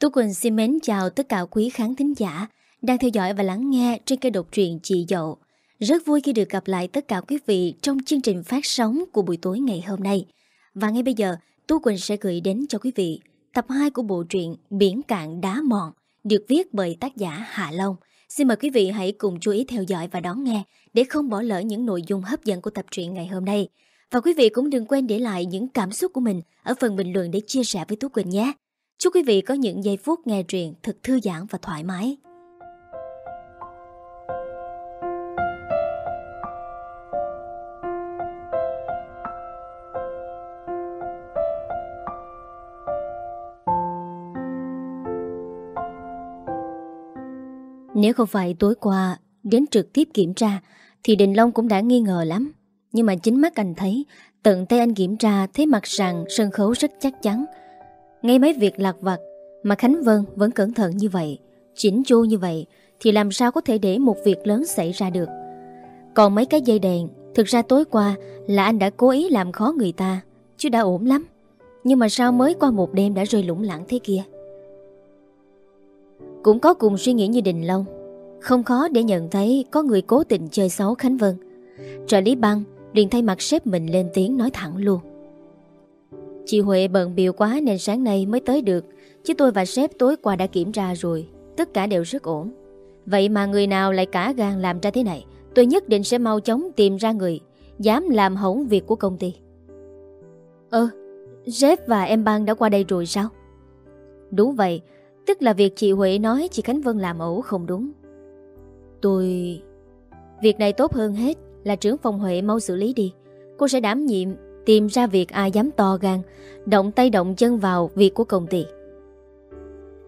Tú Quỳnh xin mến chào tất cả quý khán thính giả đang theo dõi và lắng nghe trên kênh độc truyện Chị Dậu. Rất vui khi được gặp lại tất cả quý vị trong chương trình phát sóng của buổi tối ngày hôm nay. Và ngay bây giờ, Tú Quỳnh sẽ gửi đến cho quý vị tập 2 của bộ truyện Biển Cạn Đá Mòn được viết bởi tác giả Hạ Long. Xin mời quý vị hãy cùng chú ý theo dõi và đón nghe để không bỏ lỡ những nội dung hấp dẫn của tập truyện ngày hôm nay. Và quý vị cũng đừng quên để lại những cảm xúc của mình ở phần bình luận để chia sẻ với Tú Quỳnh nhé. Chúc quý vị có những giây phút nghe truyện thật thư giãn và thoải mái. Nếu không phải tối qua đến trực tiếp kiểm tra, thì Đình Long cũng đã nghi ngờ lắm. Nhưng mà chính mắt anh thấy, tận tay anh kiểm tra, thấy mặt rằng sân khấu rất chắc chắn. Ngay mấy việc lạc vặt mà Khánh Vân vẫn cẩn thận như vậy, chỉnh chu như vậy thì làm sao có thể để một việc lớn xảy ra được. Còn mấy cái dây đèn, thực ra tối qua là anh đã cố ý làm khó người ta, chứ đã ổn lắm. Nhưng mà sao mới qua một đêm đã rơi lũng lẳng thế kia? Cũng có cùng suy nghĩ như Đình Long Không khó để nhận thấy có người cố tình chơi xấu Khánh Vân Trợ lý băng liền thay mặt sếp mình lên tiếng nói thẳng luôn Chị Huệ bận biểu quá nên sáng nay mới tới được, Chứ tôi và sếp tối qua đã kiểm tra rồi, Tất cả đều rất ổn. Vậy mà người nào lại cả gan làm ra thế này? Tôi nhất định sẽ mau chóng tìm ra người, Dám làm hỏng việc của công ty. Ơ, Sếp và em Bang đã qua đây rồi sao? Đúng vậy, Tức là việc chị Huệ nói chị Khánh Vân làm ẩu không đúng. Tôi... Việc này tốt hơn hết là trưởng phòng Huệ mau xử lý đi. Cô sẽ đảm nhiệm tìm ra việc ai dám to gan, Động tay động chân vào việc của công ty.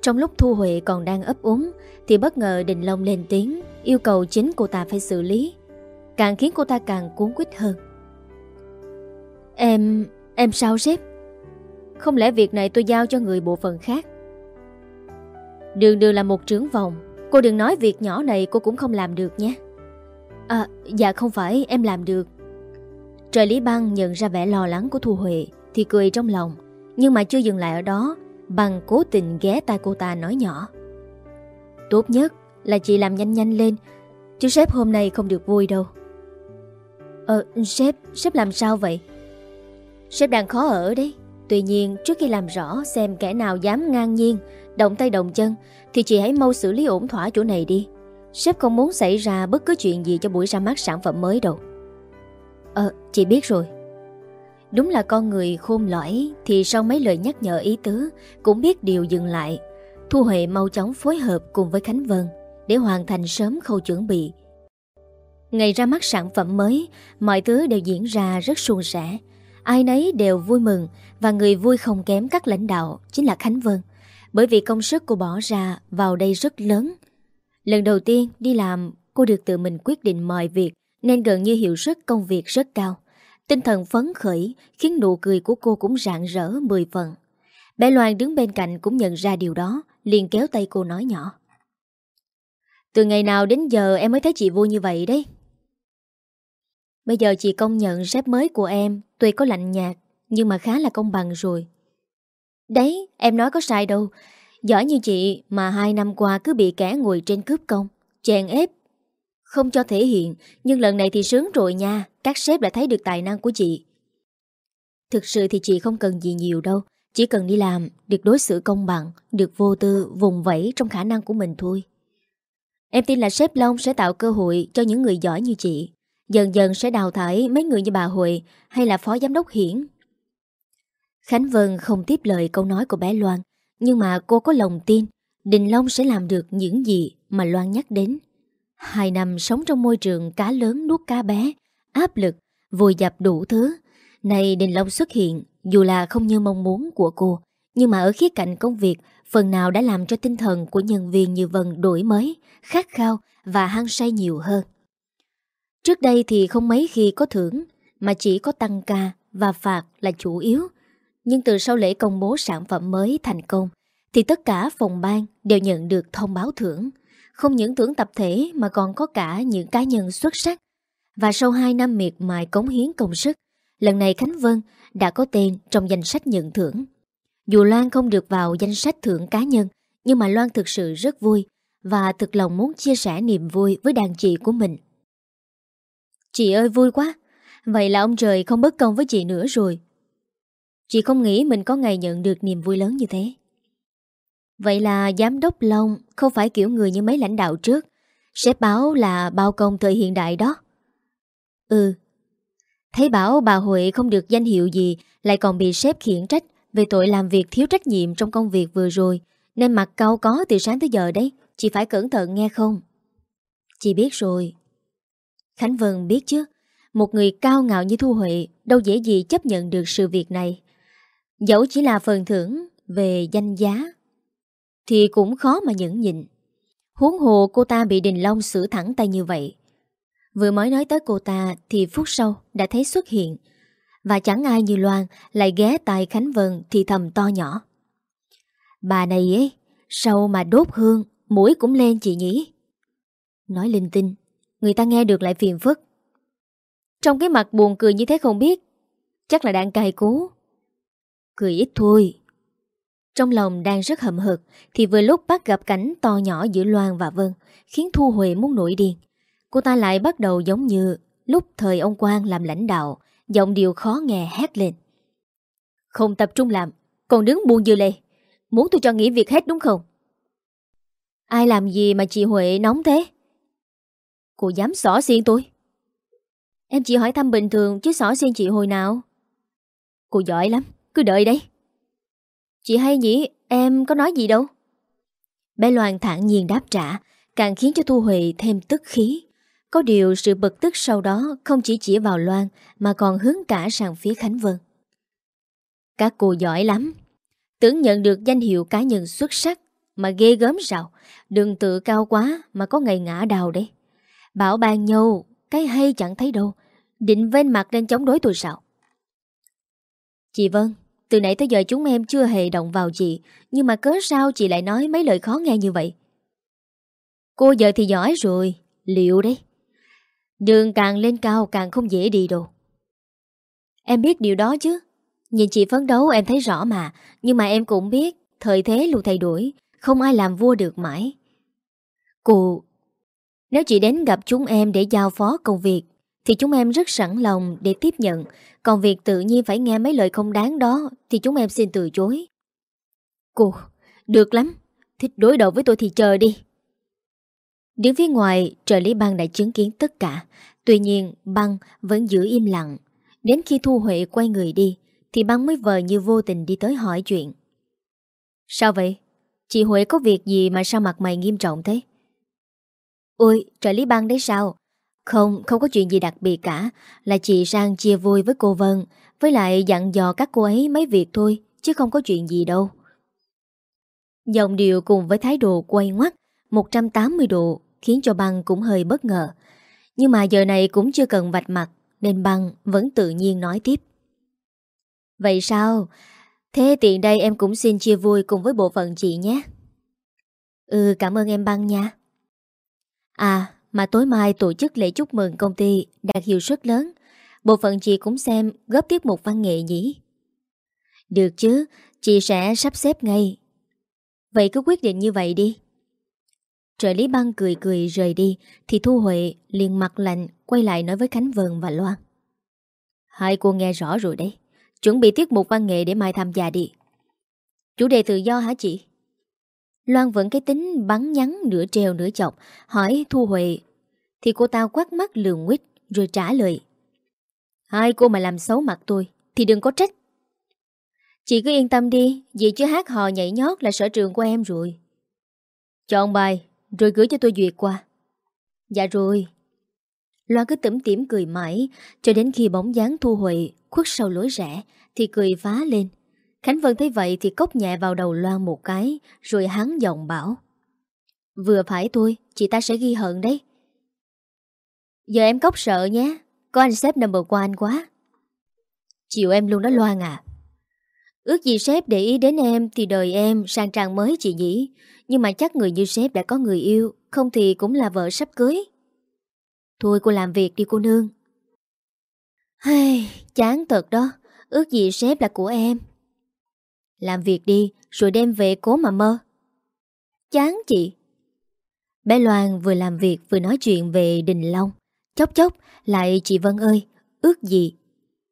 Trong lúc Thu Huệ còn đang ấp úng, Thì bất ngờ Đình Long lên tiếng, Yêu cầu chính cô ta phải xử lý. Càng khiến cô ta càng cuốn quýt hơn. Em... em sao sếp? Không lẽ việc này tôi giao cho người bộ phận khác? Đường đường là một trưởng vòng Cô đừng nói việc nhỏ này cô cũng không làm được nhé. À dạ không phải, em làm được. Trời Lý Băng nhận ra vẻ lo lắng của Thu Huệ Thì cười trong lòng, Nhưng mà chưa dừng lại ở đó Băng cố tình ghé tai cô ta nói nhỏ. Tốt nhất là chị làm nhanh nhanh lên, Chứ sếp hôm nay không được vui đâu. Ờ sếp Sếp làm sao vậy? Sếp đang khó ở đấy. Tuy nhiên trước khi làm rõ xem kẻ nào dám ngang nhiên, Động tay động chân, Thì chị hãy mau xử lý ổn thỏa chỗ này đi. Sếp không muốn xảy ra bất cứ chuyện gì cho buổi ra mắt sản phẩm mới đâu. Ờ chị biết rồi. Đúng là con người khôn lõi Thì sau mấy lời nhắc nhở ý tứ Cũng biết điều dừng lại. Thu Huệ mau chóng phối hợp cùng với Khánh Vân Để hoàn thành sớm khâu chuẩn bị. Ngày ra mắt sản phẩm mới Mọi thứ đều diễn ra rất suôn sẻ. Ai nấy đều vui mừng Và người vui không kém các lãnh đạo Chính là Khánh Vân bởi vì công sức cô bỏ ra vào đây rất lớn. Lần đầu tiên đi làm, cô được tự mình quyết định mọi việc nên gần như hiệu suất công việc rất cao. Tinh thần phấn khởi khiến nụ cười của cô cũng rạng rỡ 10 phần. Bé Loan đứng bên cạnh cũng nhận ra điều đó, liền kéo tay cô nói nhỏ. Từ ngày nào đến giờ em mới thấy chị vui như vậy đấy. Bây giờ chị công nhận sếp mới của em tuy có lạnh nhạt nhưng mà khá là công bằng rồi. Đấy, em nói có sai đâu. Giỏi như chị mà hai năm qua cứ bị kẻ ngồi trên cướp công, chèn ép. Không cho thể hiện, nhưng lần này thì sướng rồi nha, các sếp đã thấy được tài năng của chị. Thực sự thì chị không cần gì nhiều đâu, chỉ cần đi làm, được đối xử công bằng, được vô tư, vùng vẫy trong khả năng của mình thôi. Em tin là sếp Long sẽ tạo cơ hội cho những người giỏi như chị. Dần dần sẽ đào thải mấy người như bà Huệ hay là phó giám đốc Hiển Khánh Vân không tiếp lời câu nói của bé Loan, nhưng mà cô có lòng tin Đình Long sẽ làm được những gì mà Loan nhắc đến. Hai năm sống trong môi trường cá lớn nuốt cá bé, áp lực, vùi dập đủ thứ. Này Đình Long xuất hiện, dù là không như mong muốn của cô, nhưng mà ở khía cạnh công việc, phần nào đã làm cho tinh thần của nhân viên như Vân đổi mới, khát khao và hăng say nhiều hơn. Trước đây thì không mấy khi có thưởng, mà chỉ có tăng ca và phạt là chủ yếu. Nhưng từ sau lễ công bố sản phẩm mới thành công Thì tất cả phòng ban đều nhận được thông báo thưởng không những thưởng tập thể mà còn có cả những cá nhân xuất sắc. Và sau 2 năm miệt mài cống hiến công sức, Lần này Khánh Vân đã có tên trong danh sách nhận thưởng. Dù Loan không được vào danh sách thưởng cá nhân, Nhưng mà Loan thực sự rất vui Và thực lòng muốn chia sẻ niềm vui với đàn chị của mình. Chị ơi, vui quá! Vậy là ông trời không bất công với chị nữa rồi. Chị không nghĩ mình có ngày nhận được niềm vui lớn như thế. Vậy là giám đốc Long không phải kiểu người như mấy lãnh đạo trước. Sếp báo là bao công thời hiện đại đó. Ừ. Thấy bảo bà Huệ không được danh hiệu gì, Lại còn bị sếp khiển trách Về tội làm việc thiếu trách nhiệm trong công việc vừa rồi, Nên mặt cau có từ sáng tới giờ đấy, Chị phải cẩn thận nghe không? Chị biết rồi. Khánh Vân biết chứ, Một người cao ngạo như Thu Huệ Đâu dễ gì chấp nhận được sự việc này. Dẫu chỉ là phần thưởng Về danh giá. Thì cũng khó mà nhẫn nhịn. Huống hồ cô ta bị Đình Long xử thẳng tay như vậy. Vừa mới nói tới cô ta Thì phút sau đã thấy xuất hiện. Và chẳng ai như Loan Lại ghé tai Khánh Vân thì thầm to nhỏ. Bà này ấy Sâu mà đốt hương, Mũi cũng lên chị nhỉ? Nói linh tinh, Người ta nghe được lại phiền phức. Trong cái mặt buồn cười như thế không biết, Chắc là đang cài cú. Cười ít thôi. Trong lòng đang rất hậm hực Thì vừa lúc bắt gặp cảnh to nhỏ giữa Loan và Vân, Khiến Thu Huệ muốn nổi điên. Cô ta lại bắt đầu giống như Lúc thời ông Quang làm lãnh đạo, Giọng điều khó nghe hét lên. Không tập trung làm, Còn đứng buồn dư lê Muốn tôi cho nghỉ việc hết đúng không? Ai làm gì mà chị Huệ nóng thế? Cô dám xỏ xiên tôi. Em chỉ hỏi thăm bình thường Chứ xỏ xiên chị hồi nào? Cô giỏi lắm, Cứ đợi đấy Chị hay nhỉ? Em có nói gì đâu. Bé Loan thẳng nhiên đáp trả, Càng khiến cho Thu Huệ thêm tức khí. Có điều sự bực tức sau đó Không chỉ chỉ vào Loan, Mà còn hướng cả sang phía Khánh Vân. Các cô giỏi lắm. Tưởng nhận được danh hiệu cá nhân xuất sắc, Mà ghê gớm sao. Đừng tự cao quá Mà có ngày ngã đào đấy. Bảo ban nhau, Cái hay chẳng thấy đâu. Định ven mặt lên chống đối tôi sao? Chị Vân từ nãy tới giờ chúng em chưa hề động vào chị Nhưng mà cớ sao chị lại nói mấy lời khó nghe như vậy? Cô giờ thì giỏi rồi, Liệu đấy. Đường càng lên cao càng không dễ đi đâu. Em biết điều đó chứ. Nhìn chị phấn đấu em thấy rõ mà, Nhưng mà em cũng biết Thời thế luôn thay đổi, Không ai làm vua được mãi. Cô, Nếu chị đến gặp chúng em để giao phó công việc thì chúng em rất sẵn lòng để tiếp nhận. Còn việc tự nhiên phải nghe mấy lời không đáng đó Thì chúng em xin từ chối. Cô Được lắm. Thích đối đầu với tôi thì chờ đi. Đứng phía ngoài Trợ lý băng đã chứng kiến tất cả. Tuy nhiên băng vẫn giữ im lặng. Đến khi Thu Huệ quay người đi Thì băng mới vờ như vô tình đi tới hỏi chuyện. Sao vậy? Chị Huệ có việc gì mà sao mặt mày nghiêm trọng thế? Ôi, trợ lý băng đấy sao? Không, không có chuyện gì đặc biệt cả. Là chị sang chia vui với cô Vân Với lại dặn dò các cô ấy mấy việc thôi Chứ không có chuyện gì đâu. Dòng điệu cùng với thái độ quay ngoắt 180 độ Khiến cho băng cũng hơi bất ngờ. Nhưng mà giờ này cũng chưa cần vạch mặt Nên băng vẫn tự nhiên nói tiếp. Vậy sao? Thế tiện đây em cũng xin chia vui cùng với bộ phận chị nhé. Ừ cảm ơn em băng nha. À mà tối mai tổ chức lễ chúc mừng công ty đạt hiệu suất lớn. Bộ phận chị cũng xem góp tiết mục văn nghệ nhỉ? Được chứ, Chị sẽ sắp xếp ngay. Vậy cứ quyết định như vậy đi. Trợ lý băng cười cười rời đi, Thì Thu Huệ liền mặt lạnh Quay lại nói với Khánh Vân và Loan. Hai cô nghe rõ rồi đấy, Chuẩn bị tiết mục văn nghệ để mai tham gia đi. Chủ đề tự do hả chị? Loan vẫn cái tính bắn nhắn nửa treo nửa chọc, Hỏi Thu Huệ. Thì cô ta quát mắt lường nguyết Rồi trả lời. Hai cô mà làm xấu mặt tôi, Thì đừng có trách. Chị cứ yên tâm đi, Vì chứ hát hò nhảy nhót là sở trường của em rồi. Chọn bài, Rồi gửi cho tôi duyệt qua. Dạ rồi. Loan cứ tẩm tỉm cười mãi, Cho đến khi bóng dáng Thu Huệ Khuất sau lối rẽ, Thì cười phá lên. Khánh Vân thấy vậy thì cốc nhẹ vào đầu Loan một cái Rồi hắn giọng bảo Vừa phải thôi, Chị ta sẽ ghi hận đấy. Giờ em cốc sợ nhé Có anh sếp number one quá. Chịu em luôn đó Loan à. Ước gì sếp để ý đến em Thì đời em sang trang mới chị nhỉ Nhưng mà chắc người như sếp đã có người yêu Không thì cũng là vợ sắp cưới. Thôi cô làm việc đi cô nương. Hey, chán thật đó Ước gì sếp là của em. Làm việc đi Rồi đem về cố mà mơ Chán chị. Bé Loan vừa làm việc vừa nói chuyện về Đình Long. Chốc chốc lại chị Vân ơi, ước gì?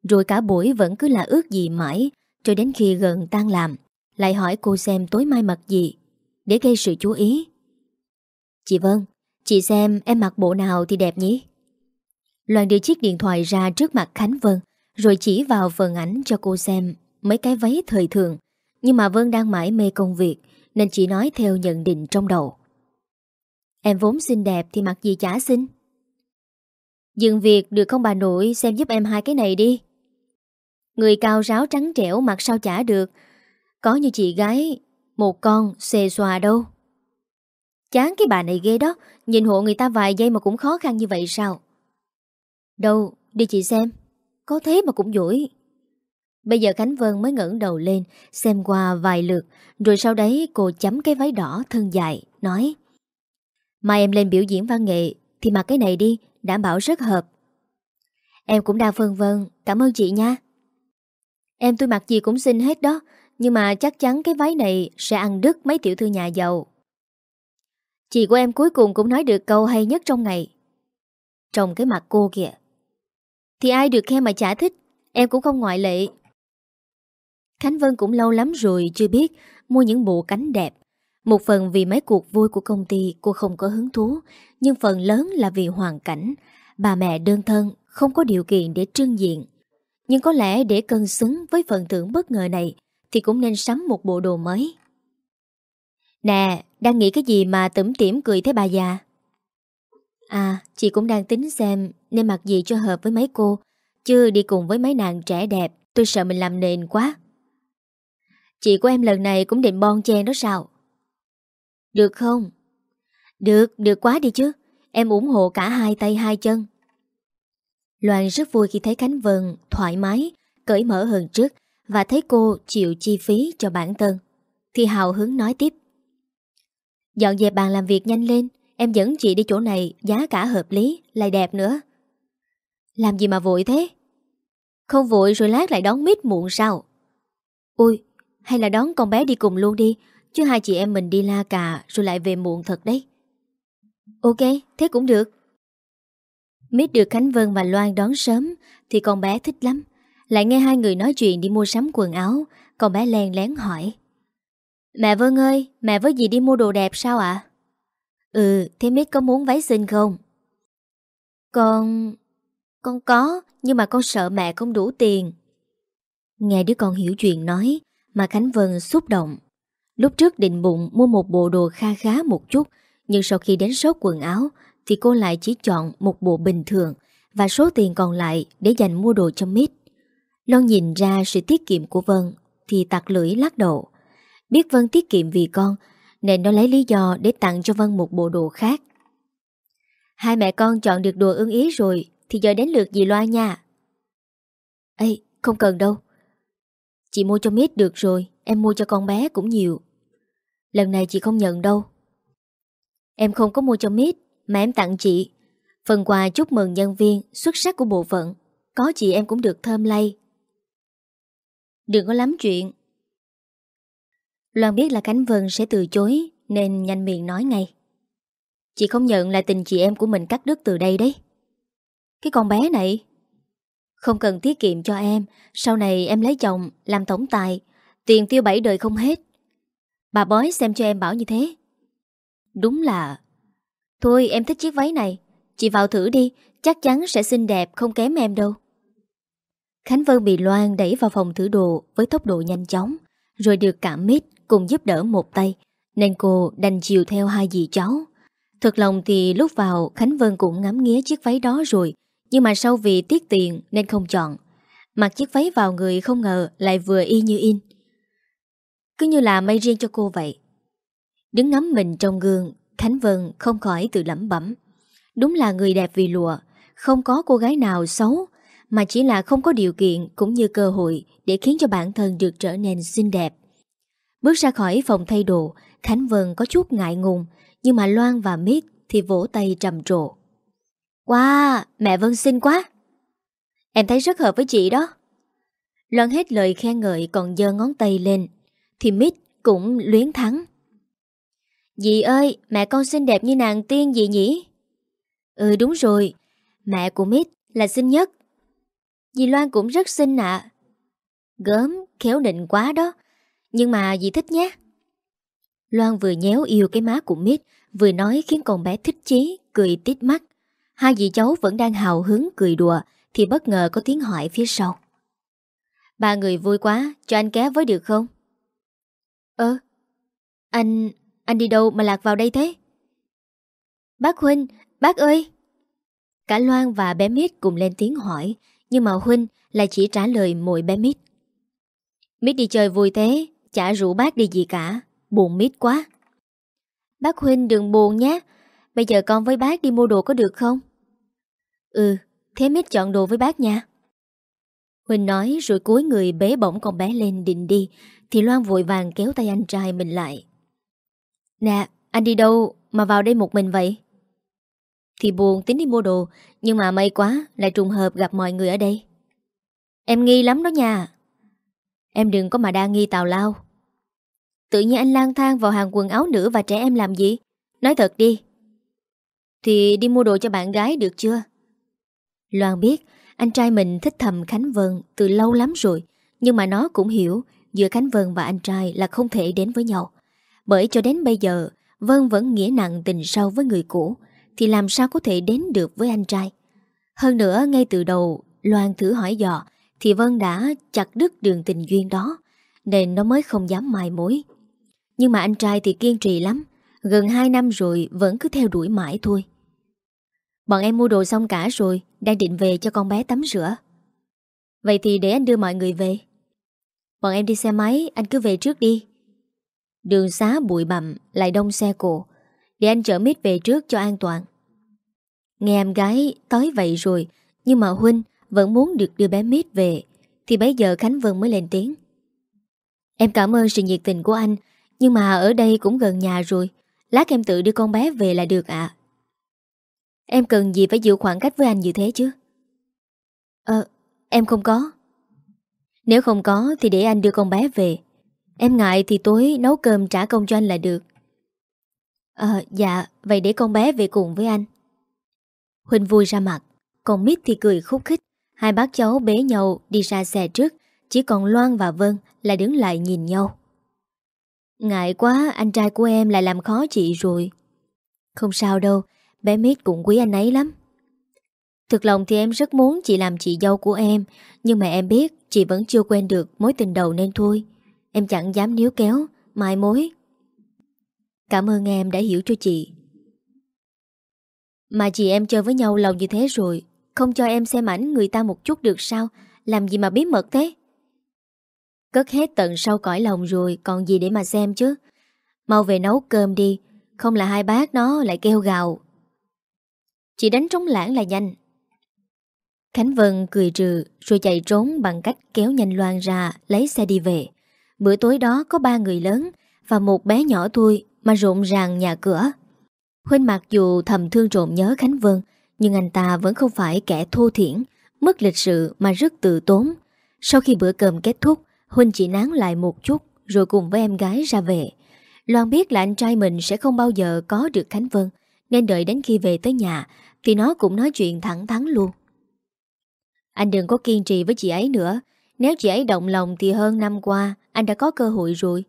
Rồi cả buổi vẫn cứ là ước gì mãi, cho đến khi gần tan làm, lại hỏi cô xem tối mai mặc gì, để gây sự chú ý. Chị Vân, chị xem em mặc bộ nào thì đẹp nhỉ? Loan đưa chiếc điện thoại ra trước mặt Khánh Vân, rồi chỉ vào phần ảnh cho cô xem mấy cái váy thời thường. Nhưng mà Vân đang mãi mê công việc, nên chỉ nói theo nhận định trong đầu. Em vốn xinh đẹp thì mặc gì chả xinh. Dừng việc được không bà nội xem giúp em hai cái này đi. Người cao ráo trắng trẻo mặc sao chả được. Có như chị gái, một con xề xòa đâu. Chán cái bà này ghê đó, nhìn hộ người ta vài giây mà cũng khó khăn như vậy sao? Đâu, đi chị xem. Có thế mà cũng dỗi Bây giờ Khánh Vân mới ngẩng đầu lên, xem qua vài lượt, rồi sau đấy cô chấm cái váy đỏ thân dài, nói Mai em lên biểu diễn văn nghệ, thì mặc cái này đi, đảm bảo rất hợp. Em cũng đang phân vân, cảm ơn chị nha. Em tôi mặc gì cũng xinh hết đó, nhưng mà chắc chắn cái váy này sẽ ăn đứt mấy tiểu thư nhà giàu. Chị của em cuối cùng cũng nói được câu hay nhất trong ngày. Trong cái mặt cô kìa. Thì ai được khen mà chả thích, em cũng không ngoại lệ. Khánh Vân cũng lâu lắm rồi chưa biết mua những bộ cánh đẹp. Một phần vì mấy cuộc vui của công ty cô không có hứng thú, nhưng phần lớn là vì hoàn cảnh. Bà mẹ đơn thân không có điều kiện để trưng diện. Nhưng có lẽ để cân xứng với phần thưởng bất ngờ này thì cũng nên sắm một bộ đồ mới. Nè, đang nghĩ cái gì mà tẩm tiểm cười thế bà già? À, chị cũng đang tính xem nên mặc gì cho hợp với mấy cô, chứ đi cùng với mấy nàng trẻ đẹp, tôi sợ mình làm nền quá. Chị của em lần này cũng định bon chen đó sao? Được không? Được, được quá đi chứ. Em ủng hộ cả hai tay hai chân. Loan rất vui khi thấy Khánh Vân thoải mái, cởi mở hơn trước và thấy cô chịu chi phí cho bản thân. Thì hào hứng nói tiếp. Dọn dẹp bàn làm việc nhanh lên, em dẫn chị đi chỗ này giá cả hợp lý, lại đẹp nữa. Làm gì mà vội thế? Không vội rồi lát lại đón mít muộn sao? ui hay là đón con bé đi cùng luôn đi Chứ hai chị em mình đi la cà Rồi lại về muộn thật đấy Ok, thế cũng được Mít được Khánh Vân và Loan đón sớm Thì con bé thích lắm Lại nghe hai người nói chuyện đi mua sắm quần áo Con bé len lén hỏi Mẹ Vân ơi, mẹ với dì đi mua đồ đẹp sao ạ? Ừ, thế Mít có muốn váy xinh không? Con... Con có, nhưng mà con sợ mẹ không đủ tiền. Nghe đứa con hiểu chuyện nói, mà Khánh Vân xúc động. Lúc trước định bụng mua một bộ đồ kha khá một chút, nhưng sau khi đến số quần áo thì cô lại chỉ chọn một bộ bình thường và số tiền còn lại để dành mua đồ cho Mít. Lon nhìn ra sự tiết kiệm của Vân thì tặc lưỡi lắc đầu. Biết Vân tiết kiệm vì con nên nó lấy lý do để tặng cho Vân một bộ đồ khác. Hai mẹ con chọn được đồ ưng ý rồi thì giờ đến lượt dì Loa nha. Ê, không cần đâu. Chị mua cho Mít được rồi, Em mua cho con bé cũng nhiều. Lần này chị không nhận đâu. Em không có mua cho Mít Mà em tặng chị. Phần quà chúc mừng nhân viên, xuất sắc của bộ phận. Có chị em cũng được thơm lay Đừng có lắm chuyện. Loan biết là Cánh Vân sẽ từ chối, Nên nhanh miệng nói ngay. Chị không nhận là tình chị em của mình cắt đứt từ đây đấy. Cái con bé này không cần tiết kiệm cho em, Sau này em lấy chồng, Làm tổng tài, Tiền tiêu bảy đời không hết. Bà bói xem cho em bảo như thế. Đúng là. Thôi, em thích chiếc váy này. Chị vào thử đi, Chắc chắn sẽ xinh đẹp, không kém em đâu. Khánh Vân bị Loan đẩy vào phòng thử đồ Với tốc độ nhanh chóng, Rồi được cả mít cùng giúp đỡ một tay, Nên cô đành chiều theo hai dì cháu. Thật lòng thì lúc vào, Khánh Vân cũng ngắm nghía chiếc váy đó rồi nhưng mà sau vì tiết tiền nên không chọn. Mặc chiếc váy vào người không ngờ lại vừa y như in. Cứ như là may riêng cho cô vậy. Đứng ngắm mình trong gương, Khánh Vân không khỏi tự lẩm bẩm. Đúng là người đẹp vì lụa, Không có cô gái nào xấu, Mà chỉ là không có điều kiện cũng như cơ hội Để khiến cho bản thân được trở nên xinh đẹp. Bước ra khỏi phòng thay đồ, Khánh Vân có chút ngại ngùng, Nhưng mà Loan và Mít thì vỗ tay trầm trộ Wow, mẹ Vân xinh quá. Em thấy rất hợp với chị đó. Loan hết lời khen ngợi còn dơ ngón tay lên, thì Mít cũng luyến thắng. Dì ơi, mẹ con xinh đẹp như nàng tiên gì nhỉ? Ừ đúng rồi, mẹ của Mít là xinh nhất. Dì Loan cũng rất xinh ạ. Gớm, khéo định quá đó. Nhưng mà dì thích nhé. Loan vừa nhéo yêu cái má của Mít, vừa nói khiến con bé thích chí, cười tít mắt. Hai dì cháu vẫn đang hào hứng cười đùa, thì bất ngờ có tiếng hỏi phía sau. Ba người vui quá, cho anh ké với được không? Ơ, anh, anh đi đâu mà lạc vào đây thế? Bác Huynh, bác ơi! Cả Loan và bé Mít cùng lên tiếng hỏi, nhưng mà Huynh lại chỉ trả lời mỗi bé Mít. Mít đi chơi vui thế, chả rủ bác đi gì cả, buồn Mít quá. Bác Huynh đừng buồn nhé, bây giờ con với bác đi mua đồ có được không? Ừ, thế Mít chọn đồ với bác nha. huỳnh nói rồi cúi người bế bổng con bé lên định đi Thì Loan vội vàng kéo tay anh trai mình lại. Nè anh đi đâu mà vào đây một mình vậy? Thì buồn tính đi mua đồ Nhưng mà may quá lại trùng hợp gặp mọi người ở đây. Em nghi lắm đó nha. Em đừng có mà đa nghi tào lao. Tự nhiên anh lang thang vào hàng quần áo nữ và trẻ em làm gì? Nói thật đi. Thì đi mua đồ cho bạn gái được chưa? Loan biết anh trai mình thích thầm Khánh Vân từ lâu lắm rồi, nhưng mà nó cũng hiểu giữa Khánh Vân và anh trai là không thể đến với nhau. Bởi cho đến bây giờ, Vân vẫn nghĩa nặng tình sâu với người cũ, thì làm sao có thể đến được với anh trai. Hơn nữa, ngay từ đầu, Loan thử hỏi dò, thì Vân đã chặt đứt đường tình duyên đó, nên nó mới không dám mai mối. Nhưng mà anh trai thì kiên trì lắm, gần 2 năm rồi vẫn cứ theo đuổi mãi thôi. Bọn em mua đồ xong cả rồi đang định về cho con bé tắm rửa. Vậy thì để anh đưa mọi người về. Bọn em đi xe máy, Anh cứ về trước đi. Đường xá bụi bặm, Lại đông xe cộ. Để anh chở mít về trước cho an toàn. Nghe em gái tới vậy rồi, Nhưng mà Huynh vẫn muốn được đưa bé mít về, Thì bây giờ Khánh Vân mới lên tiếng. Em cảm ơn sự nhiệt tình của anh, Nhưng mà ở đây cũng gần nhà rồi. Lát em tự đưa con bé về là được ạ. Em cần gì phải giữ khoảng cách với anh như thế chứ? Ờ Em không có. Nếu không có thì để anh đưa con bé về. Em ngại thì tối nấu cơm trả công cho anh là được. Ờ dạ Vậy để con bé về cùng với anh. Huynh vui ra mặt. Còn Mít thì cười khúc khích. Hai bác cháu bế nhau đi ra xe trước. Chỉ còn Loan và Vân là đứng lại nhìn nhau. Ngại quá, anh trai của em lại làm khó chị rồi. Không sao đâu. Bé Mít cũng quý anh ấy lắm. Thực lòng thì em rất muốn chị làm chị dâu của em, Nhưng mà em biết chị vẫn chưa quen được mối tình đầu nên thôi. Em chẳng dám níu kéo, Mai mối. Cảm ơn em đã hiểu cho chị. Mà chị em chơi với nhau lâu như thế rồi, Không cho em xem ảnh người ta một chút được sao? Làm gì mà bí mật thế? Cất hết tận sau cõi lòng rồi, Còn gì để mà xem chứ? Mau về nấu cơm đi, Không là hai bác nó lại kêu gào chỉ đánh trống lãng là nhanh. Khánh Vân cười trừ, Rồi chạy trốn bằng cách kéo nhanh Loan ra, Lấy xe đi về. Bữa tối đó có ba người lớn Và một bé nhỏ thôi Mà rộn ràng nhà cửa. Huynh mặc dù thầm thương trộm nhớ Khánh Vân, Nhưng anh ta vẫn không phải kẻ thô thiển, Mất lịch sự mà rất tự tốn. Sau khi bữa cơm kết thúc Huynh chỉ nán lại một chút, Rồi cùng với em gái ra về. Loan biết là anh trai mình sẽ không bao giờ có được Khánh Vân, Nên đợi đến khi về tới nhà thì nó cũng nói chuyện thẳng thắn luôn. Anh đừng có kiên trì với chị ấy nữa. Nếu chị ấy động lòng thì hơn năm qua, Anh đã có cơ hội rồi.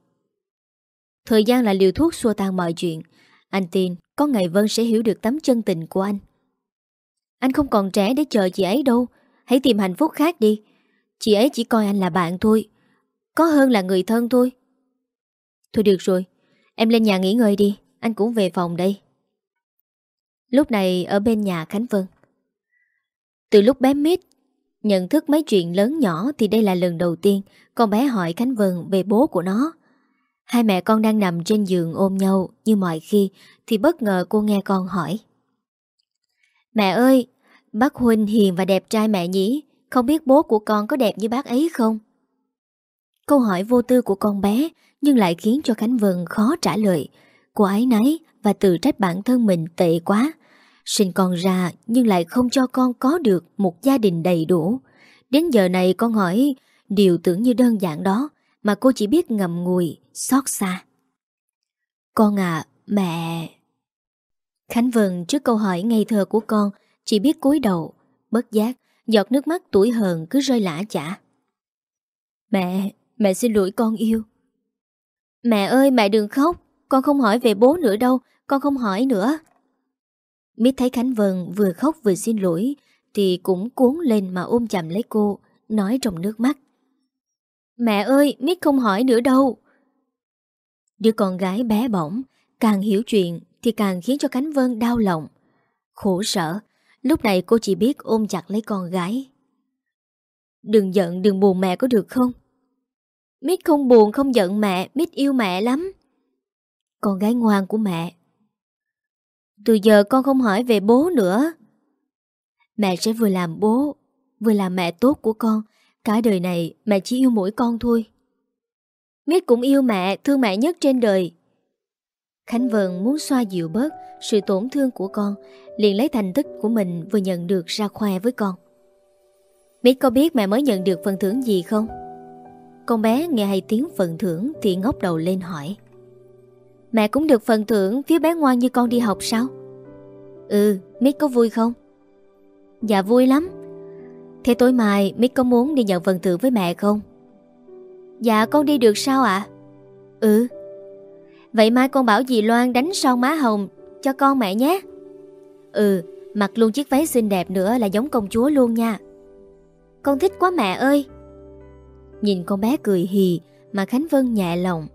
Thời gian là liều thuốc xua tan mọi chuyện. Anh tin có ngày Vân sẽ hiểu được tấm chân tình của anh. Anh không còn trẻ để chờ chị ấy đâu. Hãy tìm hạnh phúc khác đi. Chị ấy chỉ coi anh là bạn thôi. Có hơn là người thân thôi. Thôi được rồi. Em lên nhà nghỉ ngơi đi. Anh cũng về phòng đây. Lúc này ở bên nhà Khánh Vân. Từ lúc bé mít Nhận thức mấy chuyện lớn nhỏ Thì đây là lần đầu tiên Con bé hỏi Khánh Vân về bố của nó. Hai mẹ con đang nằm trên giường ôm nhau Như mọi khi Thì bất ngờ cô nghe con hỏi. Mẹ ơi, Bác Huynh hiền và đẹp trai mẹ nhỉ? Không biết bố của con có đẹp như bác ấy không? Câu hỏi vô tư của con bé Nhưng lại khiến cho Khánh Vân khó trả lời. Cô ấy nấy Và tự trách bản thân mình tệ quá. Sinh con ra nhưng lại không cho con có được một gia đình đầy đủ. Đến giờ này con hỏi điều tưởng như đơn giản đó mà cô chỉ biết ngầm ngùi, xót xa. Con à, mẹ... Khánh Vân trước câu hỏi ngây thơ của con chỉ biết cúi đầu, bất giác, giọt nước mắt tuổi hờn cứ rơi lã chả. Mẹ, mẹ xin lỗi con yêu. Mẹ ơi mẹ đừng khóc, con không hỏi về bố nữa đâu, con không hỏi nữa. Mít thấy Khánh Vân vừa khóc vừa xin lỗi thì cũng cuốn lên mà ôm chầm lấy cô, nói trong nước mắt. Mẹ ơi, Mít không hỏi nữa đâu. Đứa con gái bé bỏng, càng hiểu chuyện thì càng khiến cho Khánh Vân đau lòng. Khổ sở, lúc này cô chỉ biết ôm chặt lấy con gái. Đừng giận, đừng buồn mẹ có được không? Mít không buồn, không giận mẹ, Mít yêu mẹ lắm. Con gái ngoan của mẹ. Từ giờ con không hỏi về bố nữa. Mẹ sẽ vừa làm bố, vừa làm mẹ tốt của con. Cả đời này mẹ chỉ yêu mỗi con thôi. Mít cũng yêu mẹ, thương mẹ nhất trên đời. Khánh Vân muốn xoa dịu bớt sự tổn thương của con, liền lấy thành tích của mình vừa nhận được ra khoe với con. Mít có biết mẹ mới nhận được phần thưởng gì không? Con bé nghe hay tiếng phần thưởng thì ngóc đầu lên hỏi. Mẹ cũng được phần thưởng phía bé ngoan như con đi học sao? Ừ, Mít có vui không? Dạ vui lắm. Thế tối mai Mít có muốn đi nhận phần thưởng với mẹ không? Dạ con đi được sao ạ? À? Ừ. Vậy mai con bảo dì Loan đánh son má hồng cho con mẹ nhé. Ừ, mặc luôn chiếc váy xinh đẹp nữa là giống công chúa luôn nha. Con thích quá mẹ ơi. Nhìn con bé cười hì mà Khánh Vân nhẹ lòng.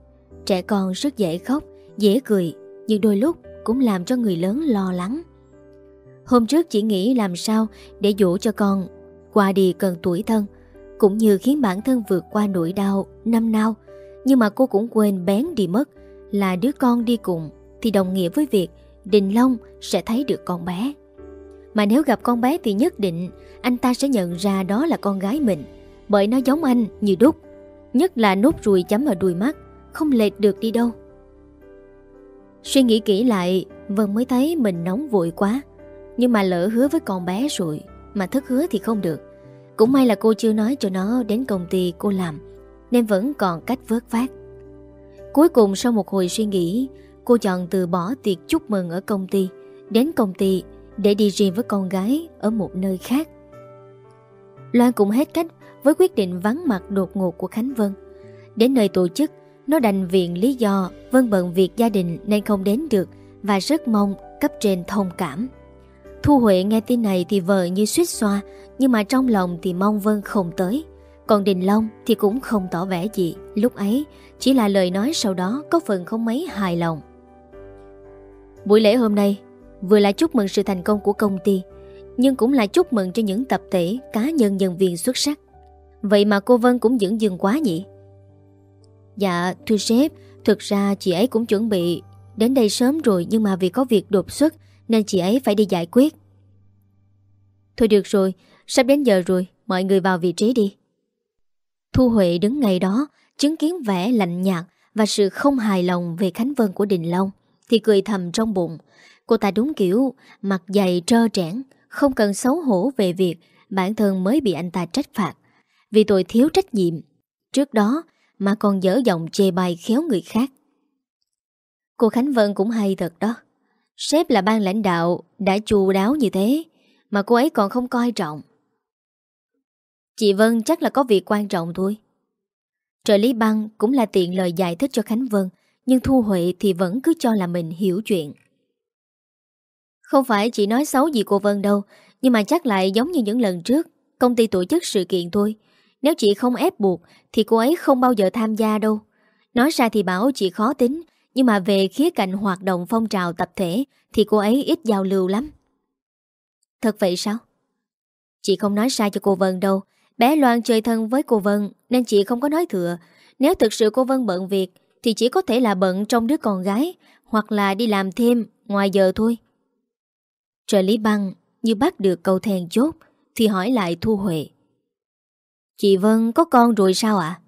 Trẻ con rất dễ khóc, dễ cười, nhưng đôi lúc cũng làm cho người lớn lo lắng. Hôm trước chỉ nghĩ làm sao để dỗ cho con qua đi cần tuổi thân, cũng như khiến bản thân vượt qua nỗi đau năm nào. Nhưng mà cô cũng quên bén đi mất là đứa con đi cùng thì đồng nghĩa với việc Đình Long sẽ thấy được con bé. Mà nếu gặp con bé thì nhất định anh ta sẽ nhận ra đó là con gái mình bởi nó giống anh như đúc. Nhất là nốt ruồi chấm ở đuôi mắt, không lệch được đi đâu. Suy nghĩ kỹ lại, Vân mới thấy mình nóng vội quá. Nhưng mà lỡ hứa với con bé rồi, mà thất hứa thì không được. Cũng may là cô chưa nói cho nó đến công ty cô làm, nên vẫn còn cách vớt vát. Cuối cùng sau một hồi suy nghĩ, cô chọn từ bỏ tiệc chúc mừng ở công ty, đến công ty để đi riêng với con gái ở một nơi khác. Loan cũng hết cách với quyết định vắng mặt đột ngột của Khánh Vân. Đến nơi tổ chức, nó đành viện lý do Vân bận việc gia đình nên không đến được và rất mong cấp trên thông cảm. Thu Huệ nghe tin này thì vợ như suýt xoa, nhưng mà trong lòng thì mong Vân không tới. Còn Đình Long thì cũng không tỏ vẻ gì lúc ấy, chỉ là lời nói sau đó có phần không mấy hài lòng. Buổi lễ hôm nay, vừa là chúc mừng sự thành công của công ty, nhưng cũng là chúc mừng cho những tập thể, cá nhân nhân viên xuất sắc. Vậy mà cô Vân cũng dưỡng dừng quá nhỉ? Dạ, thưa sếp, thực ra chị ấy cũng chuẩn bị đến đây sớm rồi nhưng mà vì có việc đột xuất nên chị ấy phải đi giải quyết. Thôi được rồi, sắp đến giờ rồi, mọi người vào vị trí đi. Thu Huệ đứng ngay đó, chứng kiến vẻ lạnh nhạt và sự không hài lòng về Khánh Vân của Đình Long, thì cười thầm trong bụng. Cô ta đúng kiểu, mặt dày trơ trẽn, không cần xấu hổ về việc bản thân mới bị anh ta trách phạt, vì tội thiếu trách nhiệm. Trước đó mà còn dở giọng chê bai khéo người khác. Cô Khánh Vân cũng hay thật đó. Sếp là ban lãnh đạo, đã chu đáo như thế, mà cô ấy còn không coi trọng. Chị Vân chắc là có việc quan trọng thôi. Trợ lý băng cũng là tiện lời giải thích cho Khánh Vân, nhưng Thu Huệ thì vẫn cứ cho là mình hiểu chuyện. Không phải chị nói xấu gì cô Vân đâu, nhưng mà chắc lại giống như những lần trước, công ty tổ chức sự kiện thôi. Nếu chị không ép buộc, thì cô ấy không bao giờ tham gia đâu. Nói ra thì bảo chị khó tính, nhưng mà về khía cạnh hoạt động phong trào tập thể, Thì cô ấy ít giao lưu lắm. Thật vậy sao? Chị không nói sai cho cô Vân đâu. Bé Loan chơi thân với cô Vân, Nên chị không có nói thừa. Nếu thực sự cô Vân bận việc, Thì chỉ có thể là bận trong đứa con gái, Hoặc là đi làm thêm, ngoài giờ thôi. Trợ lý băng, Như bắt được câu thèn chốt, Thì hỏi lại Thu Huệ. Chị Vân có con rồi sao ạ?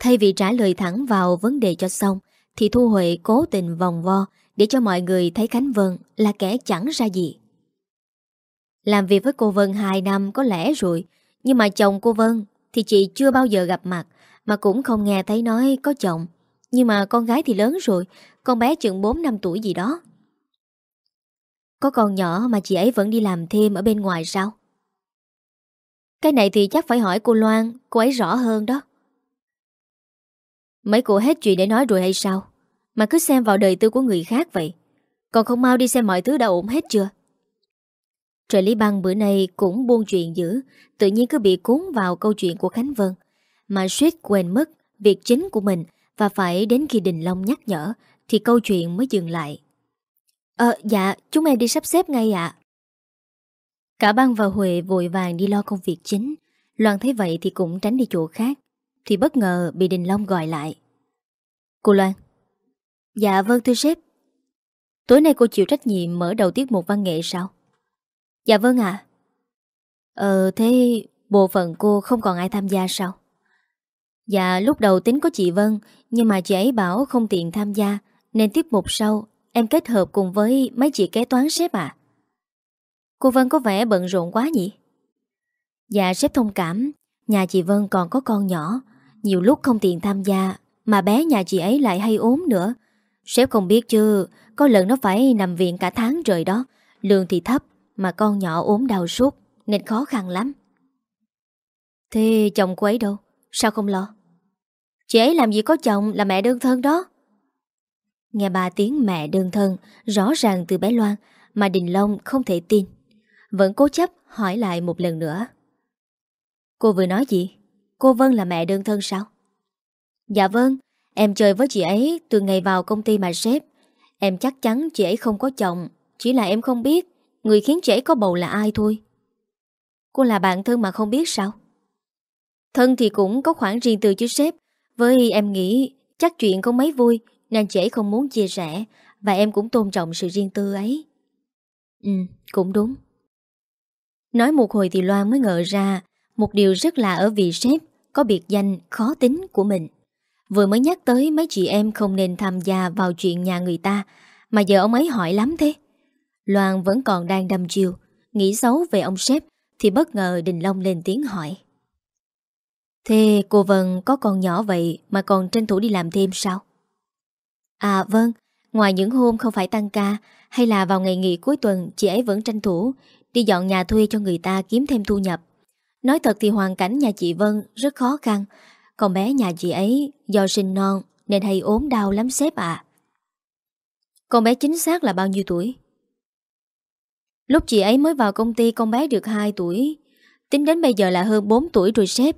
Thay vì trả lời thẳng vào vấn đề cho xong, Thì Thu Huệ cố tình vòng vo Để cho mọi người thấy Khánh Vân là kẻ chẳng ra gì Làm việc với cô Vân 2 năm có lẽ rồi, Nhưng mà chồng cô Vân Thì chị chưa bao giờ gặp mặt, Mà cũng không nghe thấy nói có chồng Nhưng mà con gái thì lớn rồi, Con bé chừng 4 năm tuổi gì đó Có con nhỏ mà chị ấy vẫn đi làm thêm ở bên ngoài sao? Cái này thì chắc phải hỏi cô Loan, Cô ấy rõ hơn đó. Mấy cô hết chuyện để nói rồi hay sao? Mà cứ xem vào đời tư của người khác vậy. Còn không mau đi xem mọi thứ đã ổn hết chưa? Trời Lý Băng bữa nay cũng buông chuyện dữ, Tự nhiên cứ bị cuốn vào câu chuyện của Khánh Vân. Mà suýt quên mất Việc chính của mình Và phải đến khi Đình Long nhắc nhở Thì câu chuyện mới dừng lại. Ờ dạ chúng em đi sắp xếp ngay ạ. Cả băng và Huệ vội vàng đi lo công việc chính. Loan thấy vậy thì cũng tránh đi chỗ khác, Thì bất ngờ bị Đình Long gọi lại. Cô Loan. Dạ vâng thưa sếp. Tối nay cô chịu trách nhiệm mở đầu tiết mục văn nghệ sao? Dạ vâng ạ. Ờ thế bộ phận cô không còn ai tham gia sao? Dạ lúc đầu tính có chị Vân, Nhưng mà chị ấy bảo không tiện tham gia, Nên tiết mục sau Em kết hợp cùng với mấy chị kế toán sếp ạ. Cô Vân có vẻ bận rộn quá nhỉ? Dạ sếp thông cảm. Nhà chị Vân còn có con nhỏ. Nhiều lúc không tiện tham gia, Mà bé nhà chị ấy lại hay ốm nữa. Sếp không biết chứ, Có lần nó phải nằm viện cả tháng trời đó. Lương thì thấp, Mà con nhỏ ốm đau suốt, Nên khó khăn lắm. Thế chồng cô ấy đâu? Sao không lo? Chị ấy làm gì có chồng, là mẹ đơn thân đó. Nghe bà tiếng mẹ đơn thân, Rõ ràng từ bé Loan, Mà Đình Long không thể tin. Vẫn cố chấp hỏi lại một lần nữa. Cô vừa nói gì? Cô Vân là mẹ đơn thân sao? Dạ vâng Em chơi với chị ấy từ ngày vào công ty mà sếp. Em chắc chắn chị ấy không có chồng Chỉ là em không biết Người khiến chị ấy có bầu là ai thôi. Cô là bạn thân mà không biết sao? Thân thì cũng có khoảng riêng từ chứ sếp. Với em nghĩ chắc chuyện không mấy vui Nên chị ấy không muốn chia sẻ Và em cũng tôn trọng sự riêng tư ấy. Ừ, cũng đúng. Nói một hồi thì Loan mới ngờ ra, Một điều rất lạ ở vị sếp, Có biệt danh khó tính của mình. Vừa mới nhắc tới mấy chị em không nên tham gia vào chuyện nhà người ta, Mà giờ ông ấy hỏi lắm thế. Loan vẫn còn đang đâm chiều Nghĩ xấu về ông sếp Thì bất ngờ Đình Long lên tiếng hỏi. Thế cô Vân có con nhỏ vậy Mà còn tranh thủ đi làm thêm sao? À vâng Ngoài những hôm không phải tăng ca Hay là vào ngày nghỉ cuối tuần, Chị ấy vẫn tranh thủ Đi dọn nhà thuê cho người ta kiếm thêm thu nhập. Nói thật thì hoàn cảnh nhà chị Vân rất khó khăn. Còn bé nhà chị ấy do sinh non Nên hay ốm đau lắm sếp ạ. Con bé chính xác là bao nhiêu tuổi? Lúc chị ấy mới vào công ty, con bé được 2 tuổi. Tính đến bây giờ là hơn 4 tuổi rồi sếp.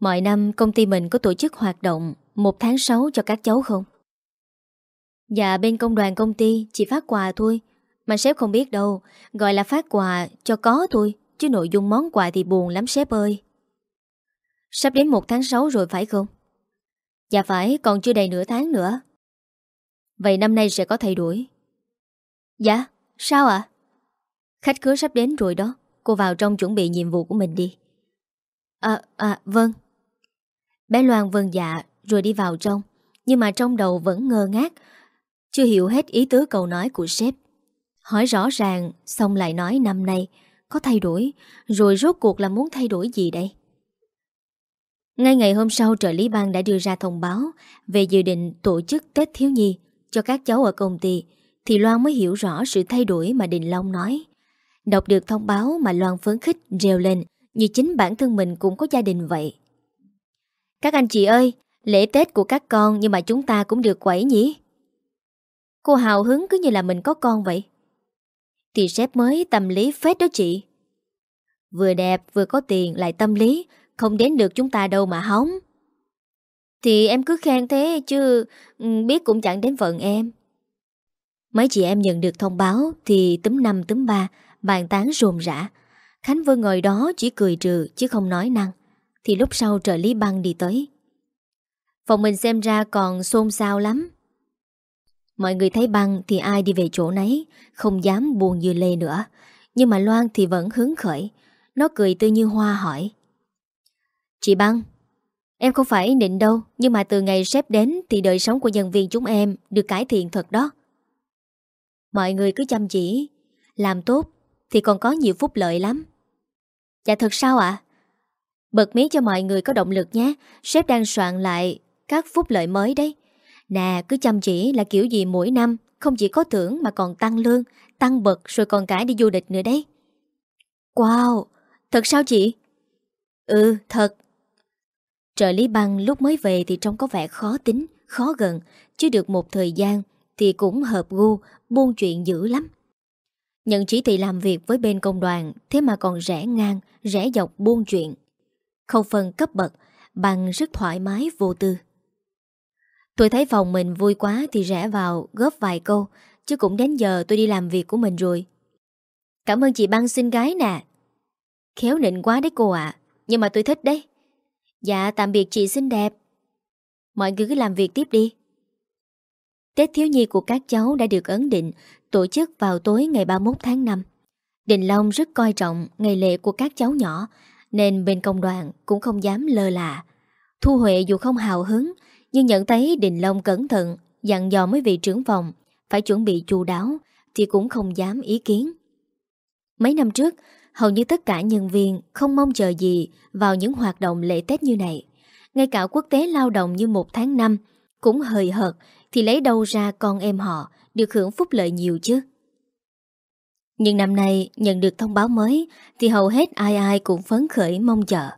Mọi năm công ty mình có tổ chức hoạt động Một tháng 6 cho các cháu không? Dạ bên công đoàn công ty chỉ phát quà thôi. Mà sếp không biết đâu. Gọi là phát quà cho có thôi Chứ nội dung món quà thì buồn lắm sếp ơi. Sắp đến một tháng 6 rồi phải không? Dạ phải còn chưa đầy nửa tháng nữa. Vậy năm nay sẽ có thay đổi. Dạ Sao ạ? Khách khứa sắp đến rồi đó. Cô vào trong chuẩn bị nhiệm vụ của mình đi. À, à, vâng. Bé Loan vâng dạ Rồi đi vào trong. Nhưng mà trong đầu vẫn ngơ ngác Chưa hiểu hết ý tứ câu nói của sếp. Hỏi rõ ràng Xong lại nói năm nay Có thay đổi Rồi rốt cuộc là muốn thay đổi gì đây Ngay ngày hôm sau trợ lý bang đã đưa ra thông báo Về dự định tổ chức Tết Thiếu Nhi Cho các cháu ở công ty thì Loan mới hiểu rõ sự thay đổi mà Đình Long nói. Đọc được thông báo mà Loan phấn khích reo lên như chính bản thân mình cũng có gia đình vậy. Các anh chị ơi, lễ Tết của các con nhưng mà chúng ta cũng được quẩy nhỉ? Cô hào hứng cứ như là mình có con vậy. Thì sếp mới tâm lý phết đó chị. Vừa đẹp vừa có tiền lại tâm lý, không đến được chúng ta đâu mà hóng. Thì em cứ khen thế chứ ừ, biết cũng chẳng đến phận em. Mấy chị em nhận được thông báo thì tấm năm tấm ba, bàn tán rồn rã. Khánh Vân ngồi đó chỉ cười trừ chứ không nói năng. Thì lúc sau trợ lý băng đi tới. Phòng mình xem ra còn xôn xao lắm. Mọi người thấy băng thì ai đi về chỗ nấy, không dám buồn như lê nữa. Nhưng mà Loan thì vẫn hứng khởi. Nó cười tươi như hoa hỏi. Chị băng, em không phải định đâu, nhưng mà từ ngày sếp đến thì đời sống của nhân viên chúng em được cải thiện thật đó. Mọi người cứ chăm chỉ Làm tốt thì còn có nhiều phúc lợi lắm Dạ thật sao ạ? Bật mí cho mọi người có động lực nhé Sếp đang soạn lại các phúc lợi mới đấy Nè, cứ chăm chỉ là kiểu gì mỗi năm, Không chỉ có thưởng mà còn tăng lương, Tăng bậc rồi còn cả đi du lịch nữa đấy. Wow, Thật sao chị? Ừ thật. Trợ lý băng lúc mới về thì trông có vẻ khó tính, Khó gần, Chứ được một thời gian Thì cũng hợp gu, Buôn chuyện dữ lắm. Nhận chỉ thị làm việc với bên công đoàn, Thế mà còn rẻ ngang Rẻ dọc buôn chuyện. Không phân cấp bậc Bằng rất thoải mái vô tư. Tôi thấy phòng mình vui quá Thì rẽ vào, góp vài câu, Chứ cũng đến giờ tôi đi làm việc của mình rồi. Cảm ơn chị băng xinh gái nè. Khéo nịnh quá đấy cô ạ, Nhưng mà tôi thích đấy. Dạ tạm biệt chị xinh đẹp. Mọi người cứ làm việc tiếp đi. Tết thiếu nhi của các cháu đã được ấn định, tổ chức vào tối ngày 31 tháng 5. Đình Long rất coi trọng ngày lễ của các cháu nhỏ, nên bên công đoàn cũng không dám lơ là. Thu Huệ dù không hào hứng nhưng nhận thấy Đình Long cẩn thận dặn dò mấy vị trưởng phòng phải chuẩn bị chu đáo thì cũng không dám ý kiến. Mấy năm trước, hầu như tất cả nhân viên không mong chờ gì vào những hoạt động lễ Tết như này. Ngay cả quốc tế lao động như một tháng năm cũng hời hợt thì lấy đâu ra con em họ được hưởng phúc lợi nhiều chứ. Nhưng năm nay nhận được thông báo mới thì hầu hết ai ai cũng phấn khởi mong chờ.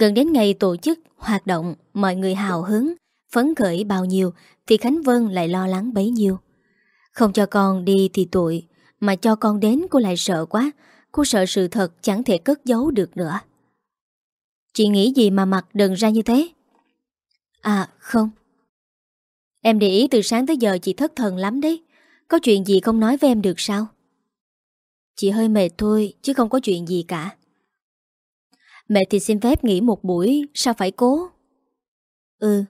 Gần đến ngày tổ chức hoạt động, mọi người hào hứng, phấn khởi bao nhiêu thì Khánh Vân lại lo lắng bấy nhiêu. Không cho con đi thì tội, mà cho con đến cô lại sợ quá, cô sợ sự thật chẳng thể cất giấu được nữa. Chị nghĩ gì mà mặt đừng ra như thế? À không, Em để ý từ sáng tới giờ chị thất thần lắm đấy Có chuyện gì không nói với em được sao Chị hơi mệt thôi Chứ không có chuyện gì cả Mẹ thì xin phép nghỉ một buổi Sao phải cố Ừ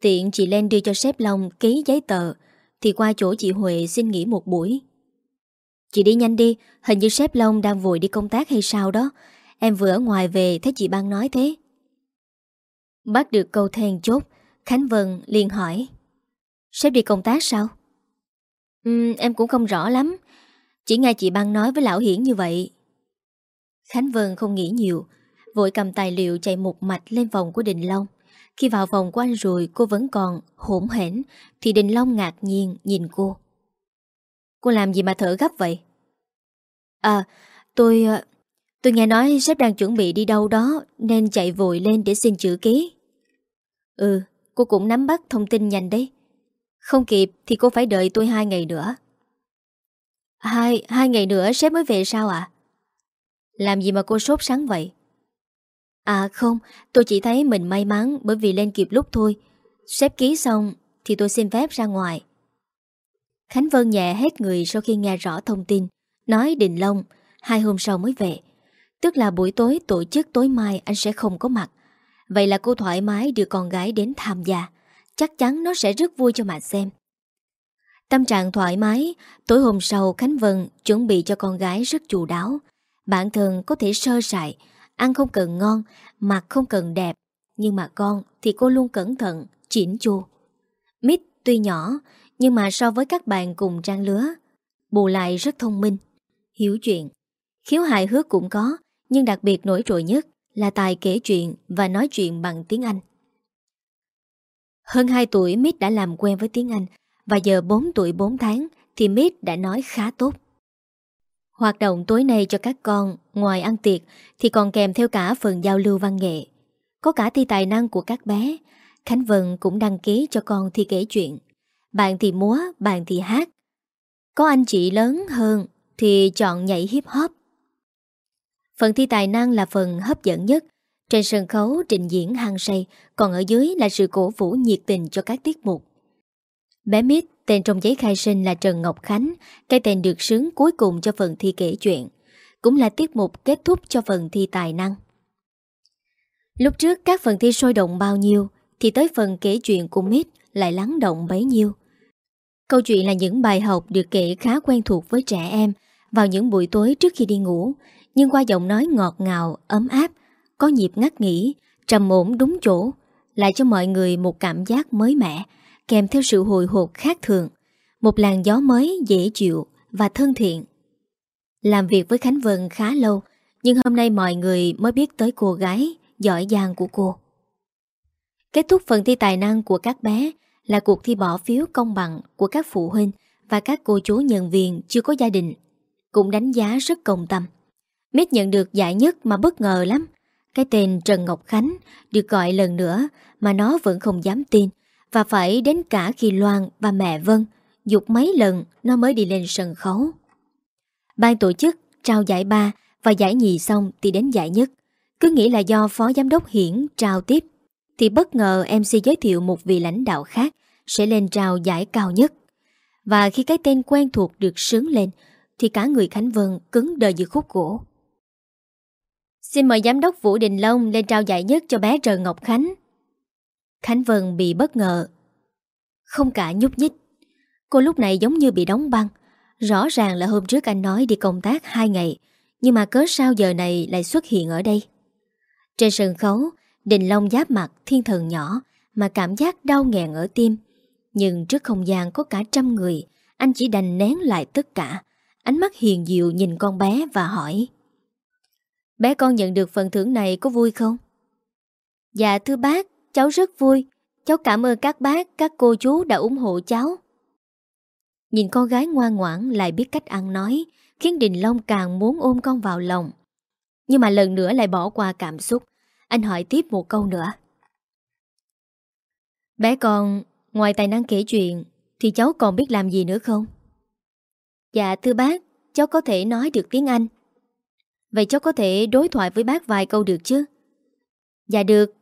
Tiện chị lên đưa cho sếp Long ký giấy tờ Thì qua chỗ chị Huệ xin nghỉ một buổi Chị đi nhanh đi Hình như sếp Long đang vội đi công tác hay sao đó Em vừa ở ngoài về Thấy chị ban nói thế Bắt được câu then chốt Khánh Vân liền hỏi Sếp đi công tác sao? Ừ, em cũng không rõ lắm. Chỉ nghe chị băng nói với Lão Hiển như vậy. Khánh Vân không nghĩ nhiều, vội cầm tài liệu chạy một mạch lên phòng của Đình Long. Khi vào phòng của anh rồi cô vẫn còn hỗn hển thì Đình Long ngạc nhiên nhìn cô. Cô làm gì mà thở gấp vậy? À, tôi... Ờ, tôi nghe nói sếp đang chuẩn bị đi đâu đó nên chạy vội lên để xin chữ ký. Ừ, cô cũng nắm bắt thông tin nhanh đấy. Không kịp thì cô phải đợi tôi hai ngày nữa Hai, hai ngày nữa sếp mới về sao ạ? Làm gì mà cô sốt sắng vậy? À không, tôi chỉ thấy mình may mắn bởi vì lên kịp lúc thôi. Sếp ký xong thì tôi xin phép ra ngoài. Khánh Vân nhẹ hết người sau khi nghe rõ thông tin Nói Đình Long Hai hôm sau mới về. Tức là buổi tối tổ chức tối mai anh sẽ không có mặt. Vậy là cô thoải mái đưa con gái đến tham gia. Chắc chắn nó sẽ rất vui cho mà xem. Tâm trạng thoải mái Tối hôm sau Khánh Vân chuẩn bị cho con gái rất chu đáo. Bản thân có thể sơ sài Ăn không cần ngon, mặc không cần đẹp, Nhưng mà con thì cô luôn cẩn thận, Chỉn chu. Mít tuy nhỏ, Nhưng mà so với các bạn cùng trang lứa, Bù lại rất thông minh, Hiểu chuyện. Khiếu hài hước cũng có, Nhưng đặc biệt nổi trội nhất Là tài kể chuyện và nói chuyện bằng tiếng Anh. Hơn 2 tuổi Mít đã làm quen với tiếng Anh và giờ 4 tuổi 4 tháng thì Mít đã nói khá tốt. Hoạt động tối nay cho các con, ngoài ăn tiệc thì còn kèm theo cả phần giao lưu văn nghệ. Có cả thi tài năng của các bé. Khánh Vân cũng đăng ký cho con thi kể chuyện. Bạn thì múa, bạn thì hát. Có anh chị lớn hơn thì chọn nhảy hip hop. Phần thi tài năng là phần hấp dẫn nhất trên sân khấu trình diễn hăng say, còn ở dưới là sự cổ vũ nhiệt tình cho các tiết mục. Bé Mít, tên trong giấy khai sinh là Trần Ngọc Khánh, cái tên được sướng cuối cùng cho phần thi kể chuyện, cũng là tiết mục kết thúc cho phần thi tài năng. Lúc trước các phần thi sôi động bao nhiêu, thì tới phần kể chuyện của Mít lại lắng động bấy nhiêu. Câu chuyện là những bài học được kể khá quen thuộc với trẻ em vào những buổi tối trước khi đi ngủ, nhưng qua giọng nói ngọt ngào, ấm áp có nhịp ngắt nghỉ, trầm ổn đúng chỗ, lại cho mọi người một cảm giác mới mẻ, kèm theo sự hồi hộp khác thường, một làn gió mới dễ chịu và thân thiện. Làm việc với Khánh Vân khá lâu, nhưng hôm nay mọi người mới biết tới cô gái giỏi giang của cô. Kết thúc phần thi tài năng của các bé là cuộc thi bỏ phiếu công bằng của các phụ huynh và các cô chú nhân viên chưa có gia đình. Cũng đánh giá rất công tâm. Mít nhận được giải nhất mà bất ngờ lắm. Cái tên Trần Ngọc Khánh được gọi lần nữa mà nó vẫn không dám tin và phải đến cả khi Loan và mẹ Vân, dục mấy lần nó mới đi lên sân khấu. Ban tổ chức, trao giải ba và giải nhì xong thì đến giải nhất. Cứ nghĩ là do Phó Giám đốc Hiển trao tiếp, thì bất ngờ MC giới thiệu một vị lãnh đạo khác sẽ lên trao giải cao nhất. Và khi cái tên quen thuộc được sướng lên, thì cả người Khánh Vân cứng đờ như khúc gỗ. Xin mời Giám đốc Vũ Đình Long lên trao giải nhất cho bé Trần Ngọc Khánh. Khánh Vân bị bất ngờ. Không cả nhúc nhích. Cô lúc này giống như bị đóng băng. Rõ ràng là hôm trước anh nói đi công tác 2 ngày, nhưng mà cớ sao giờ này lại xuất hiện ở đây? Trên sân khấu, Đình Long giáp mặt thiên thần nhỏ mà cảm giác đau nghẹn ở tim. Nhưng trước không gian có cả trăm người, anh chỉ đành nén lại tất cả. Ánh mắt hiền diệu nhìn con bé và hỏi Bé con nhận được phần thưởng này có vui không? Dạ thưa bác, cháu rất vui. Cháu cảm ơn các bác, các cô chú đã ủng hộ cháu. Nhìn con gái ngoan ngoãn lại biết cách ăn nói, khiến Đình Long càng muốn ôm con vào lòng. Nhưng mà lần nữa lại bỏ qua cảm xúc. Anh hỏi tiếp một câu nữa. Bé con, ngoài tài năng kể chuyện, thì cháu còn biết làm gì nữa không? Dạ thưa bác, cháu có thể nói được tiếng Anh. Vậy cháu có thể đối thoại với bác vài câu được chứ? Dạ được.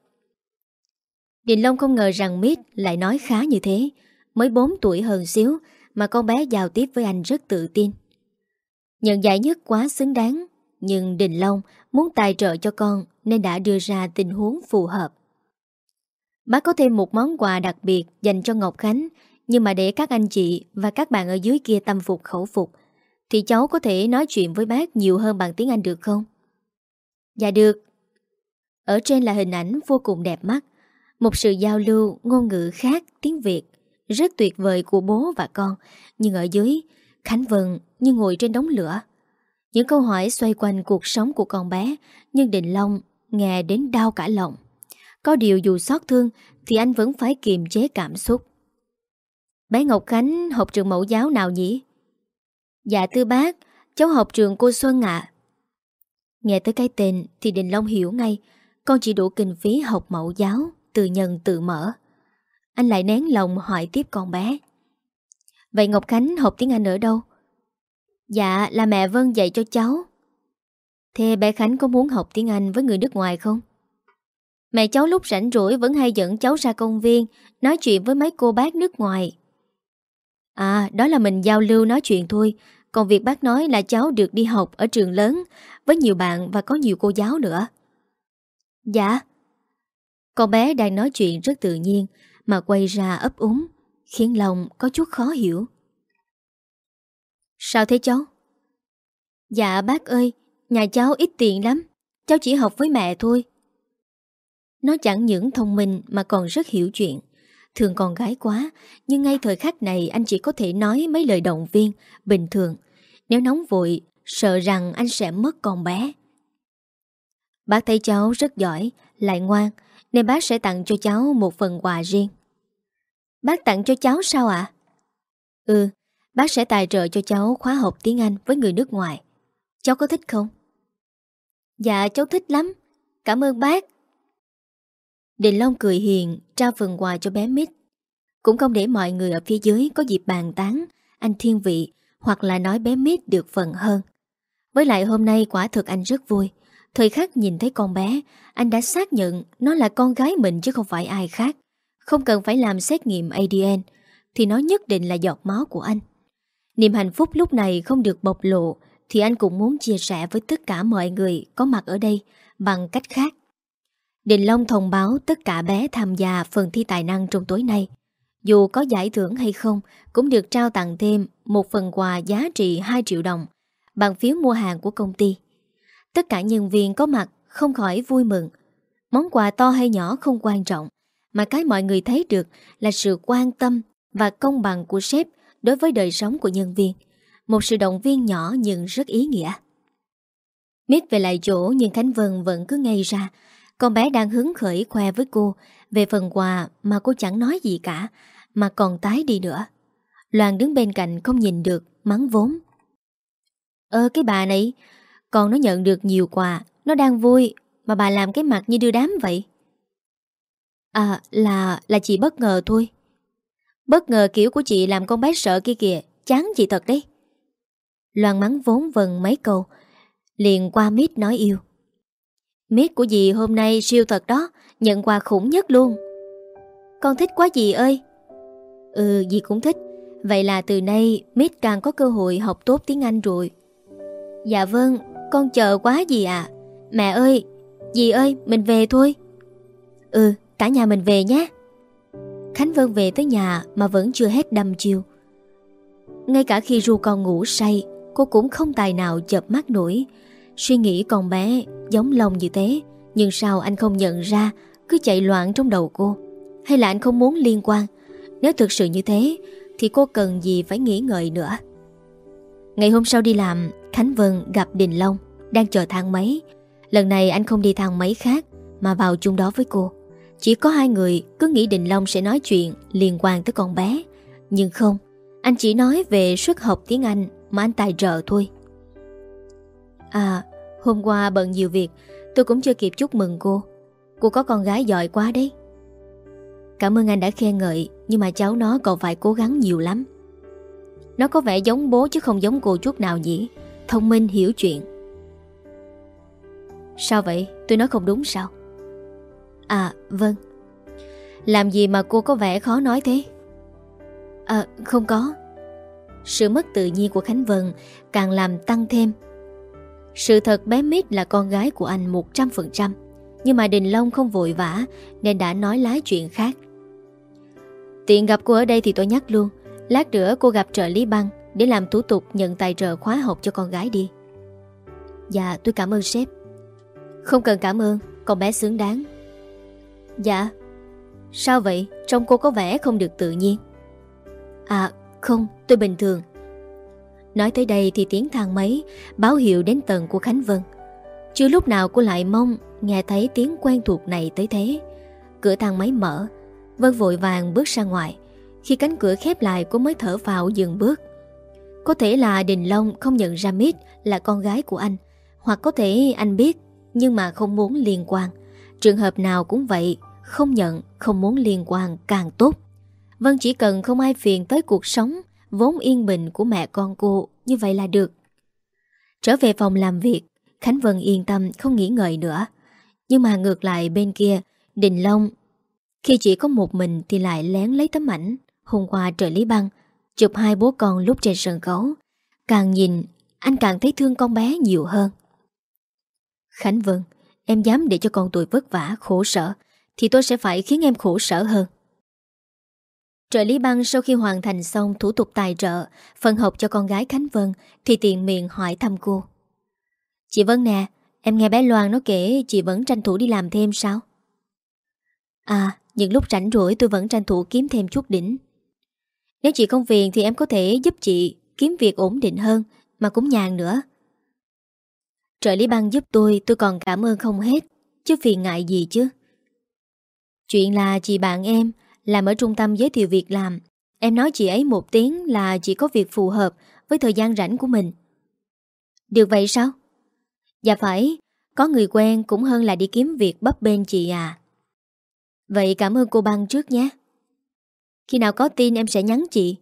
Đình Long không ngờ rằng Mít lại nói khá như thế. Mới 4 tuổi hơn xíu mà con bé giao tiếp với anh rất tự tin. Nhận giải nhất quá xứng đáng, nhưng Đình Long muốn tài trợ cho con nên đã đưa ra tình huống phù hợp. Bác có thêm một món quà đặc biệt dành cho Ngọc Khánh, nhưng mà để các anh chị và các bạn ở dưới kia tâm phục khẩu phục, thì cháu có thể nói chuyện với bác nhiều hơn bằng tiếng Anh được không? Dạ được. Ở trên là hình ảnh vô cùng đẹp mắt, một sự giao lưu ngôn ngữ khác tiếng Việt, rất tuyệt vời của bố và con, nhưng ở dưới, Khánh Vân như ngồi trên đống lửa. Những câu hỏi xoay quanh cuộc sống của con bé, nhưng Định Long nghe đến đau cả lòng. Có điều dù xót thương thì anh vẫn phải kiềm chế cảm xúc. Bé Ngọc Khánh học trường mẫu giáo nào nhỉ? Dạ tư bác, cháu học trường cô Xuân ạ. Nghe tới cái tên thì Đình Long hiểu ngay, con chỉ đủ kinh phí học mẫu giáo, từ nhân tự mở. Anh lại nén lòng hỏi tiếp con bé. Vậy Ngọc Khánh học tiếng Anh ở đâu? Dạ là mẹ Vân dạy cho cháu. Thế bé Khánh có muốn học tiếng Anh với người nước ngoài không? Mẹ cháu lúc rảnh rỗi vẫn hay dẫn cháu ra công viên, Nói chuyện với mấy cô bác nước ngoài À đó là mình giao lưu nói chuyện thôi, Còn việc bác nói là cháu được đi học ở trường lớn, Với nhiều bạn và có nhiều cô giáo nữa Dạ con bé đang nói chuyện rất tự nhiên, Mà quay ra ấp úng, Khiến lòng có chút khó hiểu. Sao thế cháu? Dạ bác ơi, Nhà cháu ít tiền lắm, Cháu chỉ học với mẹ thôi. Nó chẳng những thông minh mà còn rất hiểu chuyện. Thường con gái quá, Nhưng ngay thời khắc này anh chỉ có thể nói mấy lời động viên, Bình thường. Nếu nóng vội, Sợ rằng anh sẽ mất con bé. Bác thấy cháu rất giỏi, Lại ngoan nên bác sẽ tặng cho cháu một phần quà riêng. Bác tặng cho cháu sao ạ? Ừ Bác sẽ tài trợ cho cháu khóa học tiếng Anh với người nước ngoài. Cháu có thích không? Dạ cháu thích lắm. Cảm ơn bác. Đình Long cười hiền, Trao phần quà cho bé Mít. Cũng không để mọi người ở phía dưới có dịp bàn tán Anh thiên vị Hoặc là nói bé Mít được phần hơn. Với lại hôm nay quả thực anh rất vui. Thời khắc nhìn thấy con bé Anh đã xác nhận nó là con gái mình chứ không phải ai khác Không cần phải làm xét nghiệm ADN Thì nó nhất định là giọt máu của anh Niềm hạnh phúc lúc này không được bộc lộ Thì anh cũng muốn chia sẻ với tất cả mọi người có mặt ở đây Bằng cách khác Đình Long thông báo tất cả bé tham gia phần thi tài năng trong tối nay. Dù có giải thưởng hay không, cũng được trao tặng thêm một phần quà giá trị 2 triệu đồng, bằng phiếu mua hàng của công ty. Tất cả nhân viên có mặt không khỏi vui mừng. Món quà to hay nhỏ không quan trọng, mà cái mọi người thấy được là sự quan tâm và công bằng của sếp đối với đời sống của nhân viên. Một sự động viên nhỏ nhưng rất ý nghĩa. Mít về lại chỗ nhưng Khánh Vân vẫn cứ ngây ra, con bé đang hứng khởi khoe với cô về phần quà mà cô chẳng nói gì cả, Mà còn tái đi nữa Loan đứng bên cạnh không nhìn được Mắng vốn Ơ cái bà này còn nó nhận được nhiều quà. Nó đang vui. Mà bà làm cái mặt như đưa đám vậy. À là là chị bất ngờ thôi. Bất ngờ kiểu của chị làm con bé sợ kia kìa. Chán chị thật đấy. Loan mắng vốn vần mấy câu. Liền qua mít nói yêu. Mít của dì hôm nay siêu thật đó. Nhận quà khủng nhất luôn. Con thích quá dì ơi. Ừ dì cũng thích. Vậy là từ nay Mít càng có cơ hội học tốt tiếng Anh rồi. Dạ vâng con chờ quá dì à? Mẹ ơi, Dì ơi, mình về thôi. Ừ cả nhà mình về nhé. Khánh Vân về tới nhà Mà vẫn chưa hết đâm chiêu. Ngay cả khi ru con ngủ say, Cô cũng không tài nào chợp mắt nổi. Suy nghĩ con bé giống lòng như thế, Nhưng sao anh không nhận ra, Cứ chạy loạn trong đầu cô? Hay là anh không muốn liên quan? Nếu thực sự như thế, Thì cô cần gì phải nghĩ ngợi nữa? Ngày hôm sau đi làm, Khánh Vân gặp Đình Long, Đang chờ thang máy. Lần này anh không đi thang máy khác, Mà vào chung đó với cô. Chỉ có hai người cứ nghĩ Đình Long sẽ nói chuyện Liên quan tới con bé. Nhưng không, Anh chỉ nói về suất học tiếng Anh Mà anh tài trợ thôi. À Hôm qua bận nhiều việc, Tôi cũng chưa kịp chúc mừng cô. Cô có con gái giỏi quá đấy. Cảm ơn anh đã khen ngợi, Nhưng mà cháu nó còn phải cố gắng nhiều lắm. Nó có vẻ giống bố chứ không giống cô chút nào nhỉ? Thông minh, hiểu chuyện. Sao vậy? Tôi nói không đúng sao? À vâng. Làm gì mà cô có vẻ khó nói thế? À không có. Sự mất tự nhiên của Khánh Vân Càng làm tăng thêm. Sự thật bé Mít là con gái của anh 100% Nhưng mà Đình Long không vội vã Nên đã nói lái chuyện khác. Tiện gặp cô ở đây thì tôi nhắc luôn. Lát nữa cô gặp trợ lý băng Để làm thủ tục nhận tài trợ khóa học cho con gái đi. Dạ tôi cảm ơn sếp. Không cần cảm ơn Con bé xứng đáng. Dạ. Sao vậy? Trông cô có vẻ không được tự nhiên. À không tôi bình thường. Nói tới đây thì tiếng thang máy báo hiệu đến tầng của Khánh Vân. Chưa lúc nào cô lại mong nghe thấy tiếng quen thuộc này tới thế. Cửa thang máy mở, Vân vội vàng bước ra ngoài. Khi cánh cửa khép lại cô mới thở vào dừng bước. Có thể là Đình Long không nhận ra Mít là con gái của anh. Hoặc có thể anh biết nhưng mà không muốn liên quan. Trường hợp nào cũng vậy, không nhận, không muốn liên quan càng tốt. Vân chỉ cần không ai phiền tới cuộc sống vốn yên bình của mẹ con cô như vậy là được. Trở về phòng làm việc, Khánh Vân yên tâm không nghĩ ngợi nữa. Nhưng mà ngược lại bên kia, Đình Long, khi chỉ có một mình thì lại lén lấy tấm ảnh hôm qua trợ lý băng, chụp hai bố con lúc trên sân khấu. Càng nhìn, anh càng thấy thương con bé nhiều hơn. Khánh Vân, em dám để cho con tuổi vất vả, khổ sở, thì tôi sẽ phải khiến em khổ sở hơn. Trợ lý băng sau khi hoàn thành xong thủ tục tài trợ, phần học cho con gái Khánh Vân thì tiện miệng hỏi thăm cô. Chị Vân nè, em nghe bé Loan nó kể chị vẫn tranh thủ đi làm thêm sao? À, những lúc rảnh rỗi tôi vẫn tranh thủ kiếm thêm chút đỉnh. Nếu chị không phiền thì em có thể giúp chị kiếm việc ổn định hơn mà cũng nhàn nữa. Trợ lý băng giúp tôi tôi còn cảm ơn không hết, chứ phiền ngại gì chứ. Chuyện là chị bạn em làm ở trung tâm giới thiệu việc làm Em nói chị ấy một tiếng là chị có việc phù hợp Với thời gian rảnh của mình Được vậy sao? Dạ phải Có người quen cũng hơn là đi kiếm việc bấp bên chị à Vậy cảm ơn cô băng trước nhé khi nào có tin em sẽ nhắn chị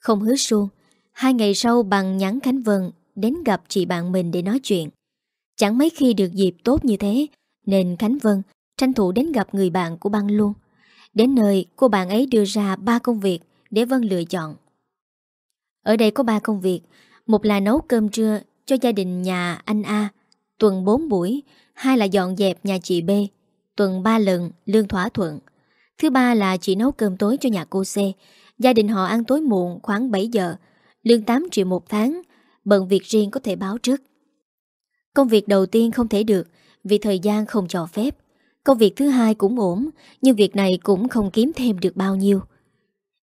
Không hứa suông Hai ngày sau bằng nhắn Khánh Vân Đến gặp chị bạn mình để nói chuyện Chẳng mấy khi được dịp tốt như thế Nên Khánh Vân tranh thủ đến gặp người bạn của băng luôn Đến nơi cô bạn ấy đưa ra ba công việc để Vân lựa chọn. Ở đây có ba công việc. Một là nấu cơm trưa cho gia đình nhà anh A, tuần 4 buổi. Hai là dọn dẹp nhà chị B, tuần 3 lần, lương thỏa thuận. Thứ ba là chị nấu cơm tối cho nhà cô C. Gia đình họ ăn tối muộn khoảng 7 giờ, lương 8 triệu một tháng, bận việc riêng có thể báo trước. Công việc đầu tiên không thể được vì thời gian không cho phép. Công việc thứ hai cũng ổn Nhưng việc này cũng không kiếm thêm được bao nhiêu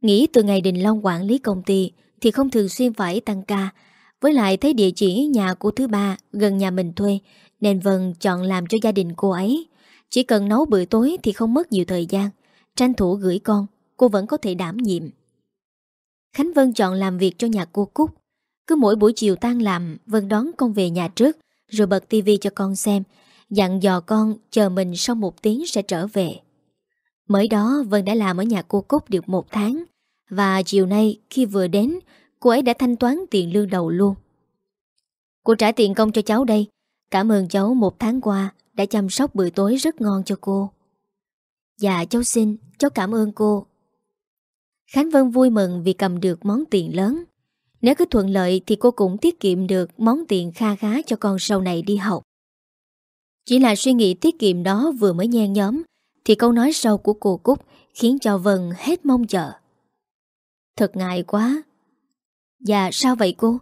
Nghĩ từ ngày Đình Long quản lý công ty Thì không thường xuyên phải tăng ca Với lại thấy địa chỉ nhà của thứ ba Gần nhà mình thuê Nên Vân chọn làm cho gia đình cô ấy Chỉ cần nấu bữa tối thì không mất nhiều thời gian Tranh thủ gửi con cô vẫn có thể đảm nhiệm. Khánh Vân chọn làm việc cho nhà cô Cúc. Cứ mỗi buổi chiều tan làm, Vân đón con về nhà trước, rồi bật tivi cho con xem, dặn dò con chờ mình sau một tiếng sẽ trở về. Mới đó Vân đã làm ở nhà cô Cúc được một tháng, và chiều nay khi vừa đến, cô ấy đã thanh toán tiền lương đầu luôn. Cô trả tiền công cho cháu đây. Cảm ơn cháu một tháng qua đã chăm sóc bữa tối rất ngon cho cô. Dạ cháu xin, cháu cảm ơn cô. Khánh Vân vui mừng vì cầm được món tiền lớn. Nếu cứ thuận lợi thì cô cũng tiết kiệm được món tiền kha khá cho con sau này đi học. Chỉ là suy nghĩ tiết kiệm đó vừa mới nhen nhóm thì câu nói sau của cô Cúc khiến cho Vân hết mong chờ. Thật ngại quá. Dạ sao vậy cô?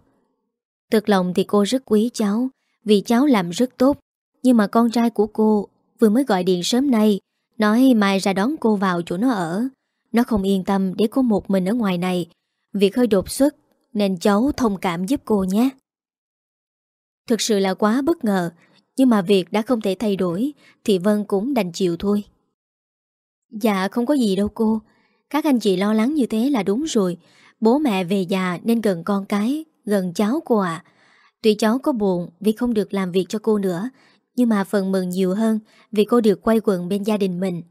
Thực lòng thì cô rất quý cháu vì cháu làm rất tốt. Nhưng mà con trai của cô vừa mới gọi điện sớm nay nói mai ra đón cô vào chỗ nó ở. Nó không yên tâm để cô một mình ở ngoài này. Việc hơi đột xuất nên cháu thông cảm giúp cô nhé. Thực sự là quá bất ngờ nhưng mà việc đã không thể thay đổi thì Vân cũng đành chịu thôi. Dạ không có gì đâu cô. Các anh chị lo lắng như thế là đúng rồi. Bố mẹ về già nên gần con cái, gần cháu cô à. Tuy cháu có buồn vì không được làm việc cho cô nữa, nhưng mà phần mừng nhiều hơn vì cô được quay quần bên gia đình mình.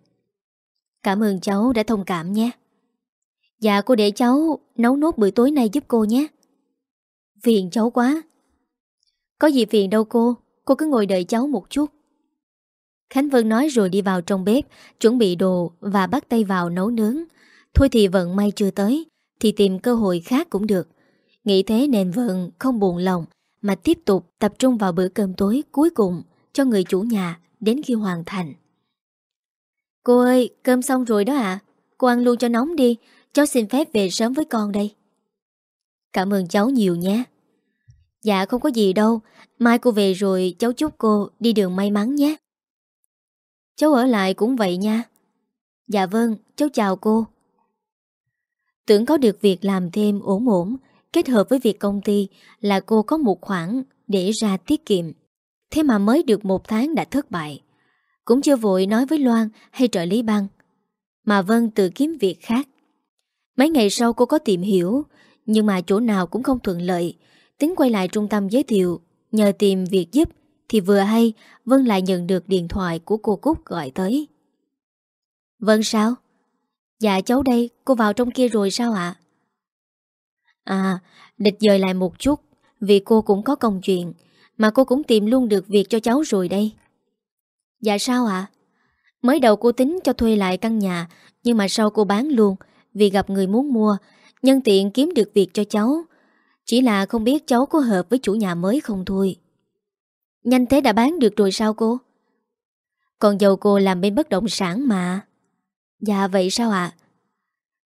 Cảm ơn cháu đã thông cảm nhé. Dạ cô để cháu nấu nốt bữa tối nay giúp cô nhé. Phiền cháu quá. Có gì phiền đâu cô, cô cứ ngồi đợi cháu một chút. Khánh Vân nói rồi đi vào trong bếp, chuẩn bị đồ và bắt tay vào nấu nướng. Thôi thì vận may chưa tới, thì tìm cơ hội khác cũng được. Nghĩ thế nên Vân không buồn lòng, mà tiếp tục tập trung vào bữa cơm tối cuối cùng cho người chủ nhà đến khi hoàn thành. Cô ơi, cơm xong rồi đó ạ. Cô ăn luôn cho nóng đi, cháu xin phép về sớm với con đây. Cảm ơn cháu nhiều nhé. Dạ không có gì đâu, mai cô về rồi cháu chúc cô đi đường may mắn nhé. Cháu ở lại cũng vậy nha. Dạ vâng, cháu chào cô. Tưởng có được việc làm thêm ổn ổn, kết hợp với việc công ty là cô có một khoản để ra tiết kiệm. Thế mà mới được một tháng đã thất bại. Cũng chưa vội nói với Loan hay trợ lý băng. Mà Vân tự kiếm việc khác. Mấy ngày sau cô có tìm hiểu, nhưng mà chỗ nào cũng không thuận lợi. Tính quay lại trung tâm giới thiệu, nhờ tìm việc giúp, thì vừa hay Vân lại nhận được điện thoại của cô Cúc gọi tới. Vân sao? Dạ cháu đây, cô vào trong kia rồi sao ạ? À, địch dời lại một chút, vì cô cũng có công chuyện, mà cô cũng tìm luôn được việc cho cháu rồi đây. Dạ sao ạ? Mới đầu cô tính cho thuê lại căn nhà, nhưng mà sau cô bán luôn, vì gặp người muốn mua, nhân tiện kiếm được việc cho cháu. Chỉ là không biết cháu có hợp với chủ nhà mới không thôi. Nhanh thế đã bán được rồi sao cô? Còn dầu cô làm bên bất động sản mà. Dạ vậy sao ạ?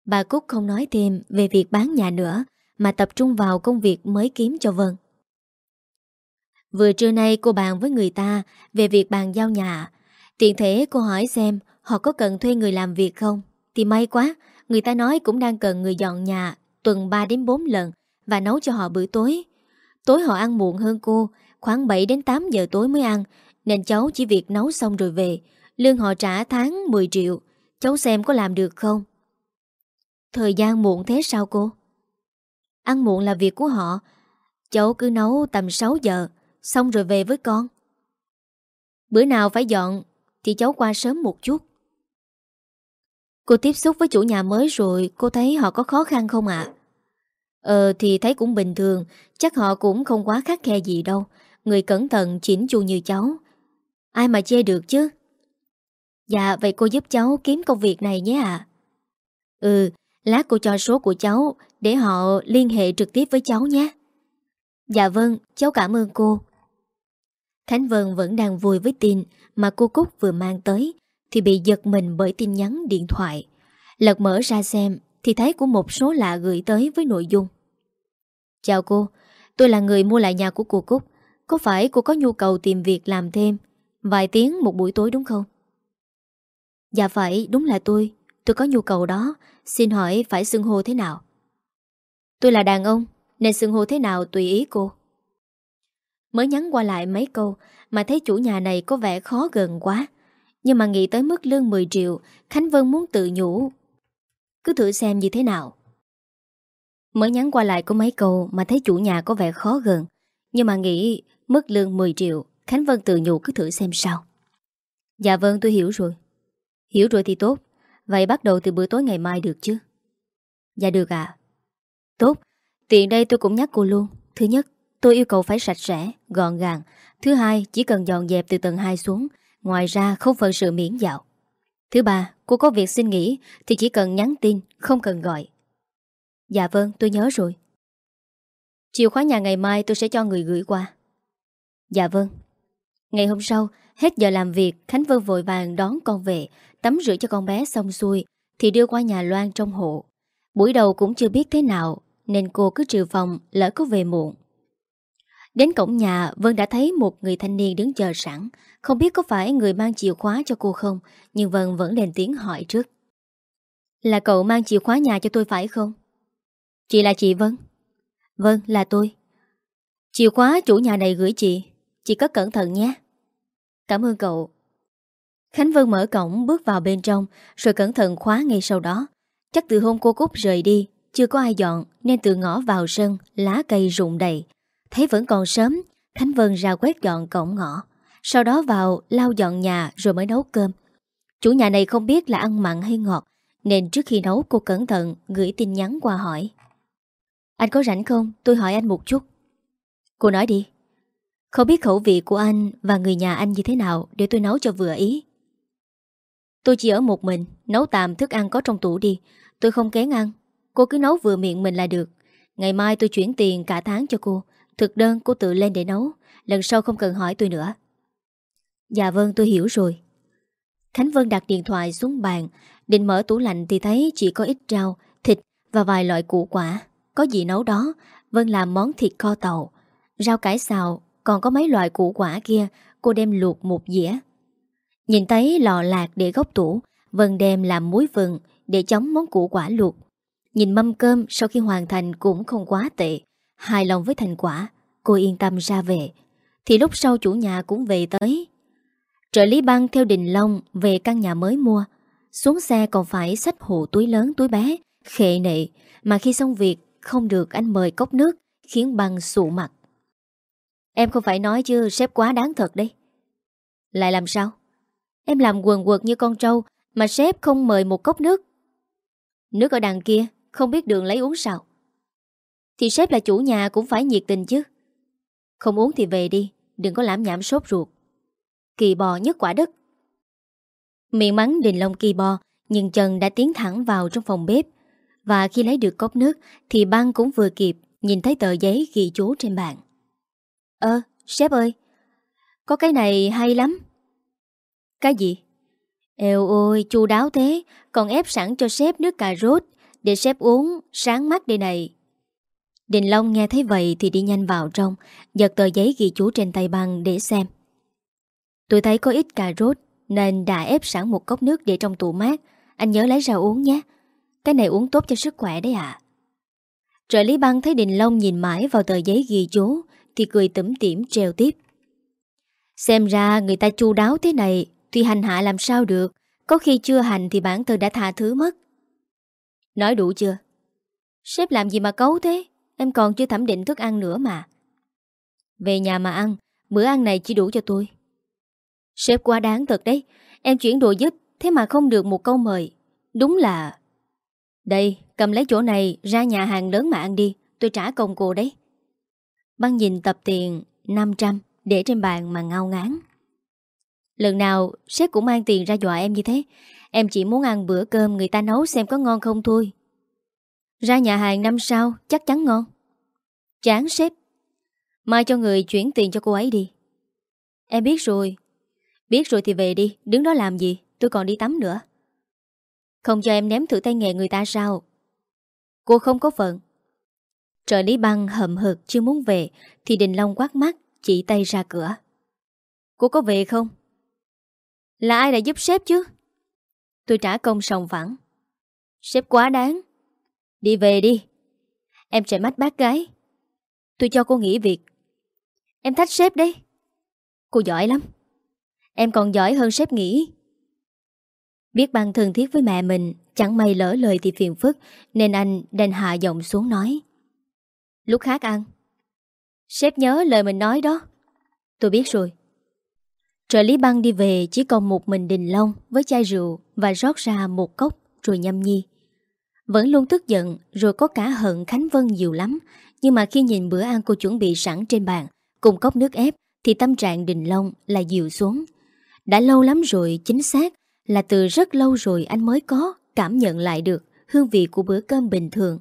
Bà Cúc không nói thêm về việc bán nhà nữa mà tập trung vào công việc mới kiếm cho Vân. Vừa trưa nay cô bàn với người ta về việc bàn giao nhà. Tiện thể cô hỏi xem họ có cần thuê người làm việc không? Thì may quá, người ta nói cũng đang cần người dọn nhà tuần 3 đến 4 lần và nấu cho họ bữa tối. Tối họ ăn muộn hơn cô, khoảng 7 đến 8 giờ tối mới ăn, nên cháu chỉ việc nấu xong rồi về. Lương họ trả tháng 10 triệu, cháu xem có làm được không? Thời gian muộn thế sao cô? Ăn muộn là việc của họ, cháu cứ nấu tầm 6 giờ, xong rồi về với con. Bữa nào phải dọn thì cháu qua sớm một chút. Cô tiếp xúc với chủ nhà mới rồi, cô thấy họ có khó khăn không ạ? Ờ thì thấy cũng bình thường, chắc họ cũng không quá khắc khe gì đâu. Người cẩn thận chỉnh chu như cháu. Ai mà chê được chứ? Dạ, vậy cô giúp cháu kiếm công việc này nhé ạ. Ừ, lát cô cho số của cháu để họ liên hệ trực tiếp với cháu nhé. Dạ vâng, cháu cảm ơn cô. Khánh Vân vẫn đang vui với tin mà cô Cúc vừa mang tới thì bị giật mình bởi tin nhắn điện thoại. Lật mở ra xem thì thấy của một số lạ gửi tới với nội dung. Chào cô, tôi là người mua lại nhà của cô Cúc. Có phải cô có nhu cầu tìm việc làm thêm vài tiếng một buổi tối đúng không? Dạ phải, đúng là tôi. Tôi có nhu cầu đó. Xin hỏi phải xưng hô thế nào? Tôi là đàn ông, nên xưng hô thế nào tùy ý cô. Mới nhắn qua lại mấy câu mà thấy chủ nhà này có vẻ khó gần quá. Nhưng mà nghĩ tới mức lương 10 triệu, Khánh Vân muốn tự nhủ. Cứ thử xem như thế nào. Mới nhắn qua lại có mấy câu Mà thấy chủ nhà có vẻ khó gần. Nhưng mà nghĩ mức lương 10 triệu Khánh Vân tự nhủ cứ thử xem sao. Dạ vâng tôi hiểu rồi. Hiểu rồi thì tốt. Vậy bắt đầu từ bữa tối ngày mai được chứ? Dạ được ạ. Tốt. Tiện đây tôi cũng nhắc cô luôn. Thứ nhất tôi yêu cầu phải sạch sẽ, Gọn gàng. Thứ hai, chỉ cần dọn dẹp từ tầng 2 xuống. Ngoài ra, không phần sự miễn dạo. Thứ ba, cô có việc xin nghỉ, Thì chỉ cần nhắn tin, Không cần gọi. Dạ vâng tôi nhớ rồi. Chìa khóa nhà ngày mai tôi sẽ cho người gửi qua. Dạ vâng. Ngày hôm sau, Hết giờ làm việc, Khánh Vân vội vàng đón con về, Tắm rửa cho con bé xong xuôi, Thì đưa qua nhà Loan trong hộ. Buổi đầu cũng chưa biết thế nào, Nên cô cứ trừ phòng, lỡ có về muộn. Đến cổng nhà, Vân đã thấy một người thanh niên đứng chờ sẵn. Không biết có phải người mang chìa khóa cho cô không, Nhưng Vân vẫn lên tiếng hỏi trước. Là cậu mang chìa khóa nhà cho tôi phải không? Chị là chị Vân. Vâng là tôi. Chìa khóa chủ nhà này gửi chị. Chị có cẩn thận nhé. Cảm ơn cậu. Khánh Vân mở cổng bước vào bên trong, Rồi cẩn thận khóa ngay sau đó. Chắc từ hôm cô Cúc rời đi, Chưa có ai dọn, Nên từ ngõ vào sân, Lá cây rụng đầy. Thấy vẫn còn sớm, Khánh Vân ra quét dọn cổng ngõ, Sau đó vào lau dọn nhà rồi mới nấu cơm. Chủ nhà này không biết là ăn mặn hay ngọt, Nên trước khi nấu cô cẩn thận Gửi tin nhắn qua hỏi. Anh có rảnh không? Tôi hỏi anh một chút. Cô nói đi. Không biết khẩu vị của anh và người nhà anh như thế nào Để tôi nấu cho vừa ý. Tôi chỉ ở một mình, Nấu tạm thức ăn có trong tủ đi, Tôi không kén ăn. Cô cứ nấu vừa miệng mình là được. Ngày mai tôi chuyển tiền cả tháng cho cô. Thực đơn cô tự lên để nấu. Lần sau không cần hỏi tôi nữa. Dạ vâng tôi hiểu rồi. Khánh Vân đặt điện thoại xuống bàn. Định mở tủ lạnh thì thấy chỉ có ít rau, Thịt và vài loại củ quả. Có gì nấu đó? Vân làm món thịt kho tàu. Rau cải xào, Còn có mấy loại củ quả kia. Cô đem luộc một dĩa. Nhìn thấy lò lạc để góc tủ, Vân đem làm muối vừng Để chống món củ quả luộc. Nhìn mâm cơm sau khi hoàn thành cũng không quá tệ. Hài lòng với thành quả, Cô yên tâm ra về. Thì lúc sau chủ nhà cũng về tới. Trợ lý băng theo Đình Long Về căn nhà mới mua. Xuống xe còn phải xách hộ túi lớn túi bé, Khệ nệ, Mà khi xong việc không được anh mời cốc nước, Khiến băng sụ mặt. Em không phải nói chứ, sếp quá đáng thật đấy. Lại làm sao? Em làm quần quật như con trâu, Mà sếp không mời một cốc nước. Nước ở đằng kia, Không biết đường lấy uống sao? Thì sếp là chủ nhà cũng phải nhiệt tình chứ. Không uống thì về đi Đừng có lãm nhảm sốt ruột. Kỳ bò nhất quả đất. Miệng mắng đình long kỳ bò Nhưng Trần đã tiến thẳng vào trong phòng bếp. Và khi lấy được cốc nước Thì băng cũng vừa kịp Nhìn thấy tờ giấy ghi chú trên bàn. Ơ, sếp ơi Có cái này hay lắm. Cái gì? Eo ôi, chu đáo thế, còn ép sẵn cho sếp nước cà rốt, để sếp uống, sáng mắt đây này. Đình Long nghe thấy vậy thì đi nhanh vào trong, giật tờ giấy ghi chú trên tay băng để xem. Tôi thấy có ít cà rốt, nên đã ép sẵn một cốc nước để trong tủ mát. Anh nhớ lấy ra uống nhé. Cái này uống tốt cho sức khỏe đấy ạ. Trợ lý băng thấy Đình Long nhìn mãi vào tờ giấy ghi chú, thì cười tẩm tỉm treo tiếp. Xem ra người ta chu đáo thế này Tuy hành hạ làm sao được Có khi chưa hành thì bản thân đã tha thứ mất Nói đủ chưa Sếp làm gì mà cấu thế Em còn chưa thẩm định thức ăn nữa mà. Về nhà mà ăn, Bữa ăn này chỉ đủ cho tôi. Sếp quá đáng thật đấy, Em chuyển đồ giúp, Thế mà không được một câu mời. Đúng là Đây, cầm lấy chỗ này, ra nhà hàng lớn mà ăn đi, Tôi trả công cô đấy. Băng nhìn tập tiền 500 Để trên bàn mà ngao ngán. Lần nào sếp cũng mang tiền ra dọa em như thế, Em chỉ muốn ăn bữa cơm người ta nấu xem có ngon không thôi. Ra nhà hàng năm sau chắc chắn ngon. Chán sếp. Mai cho người chuyển tiền cho cô ấy đi. Em biết rồi. Biết rồi thì về đi, Đứng đó làm gì, Tôi còn đi tắm nữa. Không cho em ném thử tay nghề người ta sao. Cô không có phận. Trợ lý băng hậm hực chưa muốn về, Thì Đình Long quát mắt, Chỉ tay ra cửa. Cô có về không? Là ai đã giúp sếp chứ? Tôi trả công sòng phẳng. Sếp quá đáng. Đi về đi. Em chạy mắt bác gái. Tôi cho cô nghỉ việc. Em thách sếp đấy. Cô giỏi lắm. Em còn giỏi hơn sếp nghĩ. Biết băng thân thiết với mẹ mình, chẳng may lỡ lời thì phiền phức, Nên anh đành hạ giọng xuống nói Lúc khác ăn Sếp nhớ lời mình nói đó Tôi biết rồi Trợ lý băng đi về chỉ còn một mình Đình Long với chai rượu và rót ra một cốc rồi nhâm nhi. Vẫn luôn tức giận rồi có cả hận Khánh Vân nhiều lắm nhưng mà khi nhìn bữa ăn cô chuẩn bị sẵn trên bàn cùng cốc nước ép thì tâm trạng Đình Long là dịu xuống. Đã lâu lắm rồi chính xác là từ rất lâu rồi anh mới có cảm nhận lại được hương vị của bữa cơm bình thường.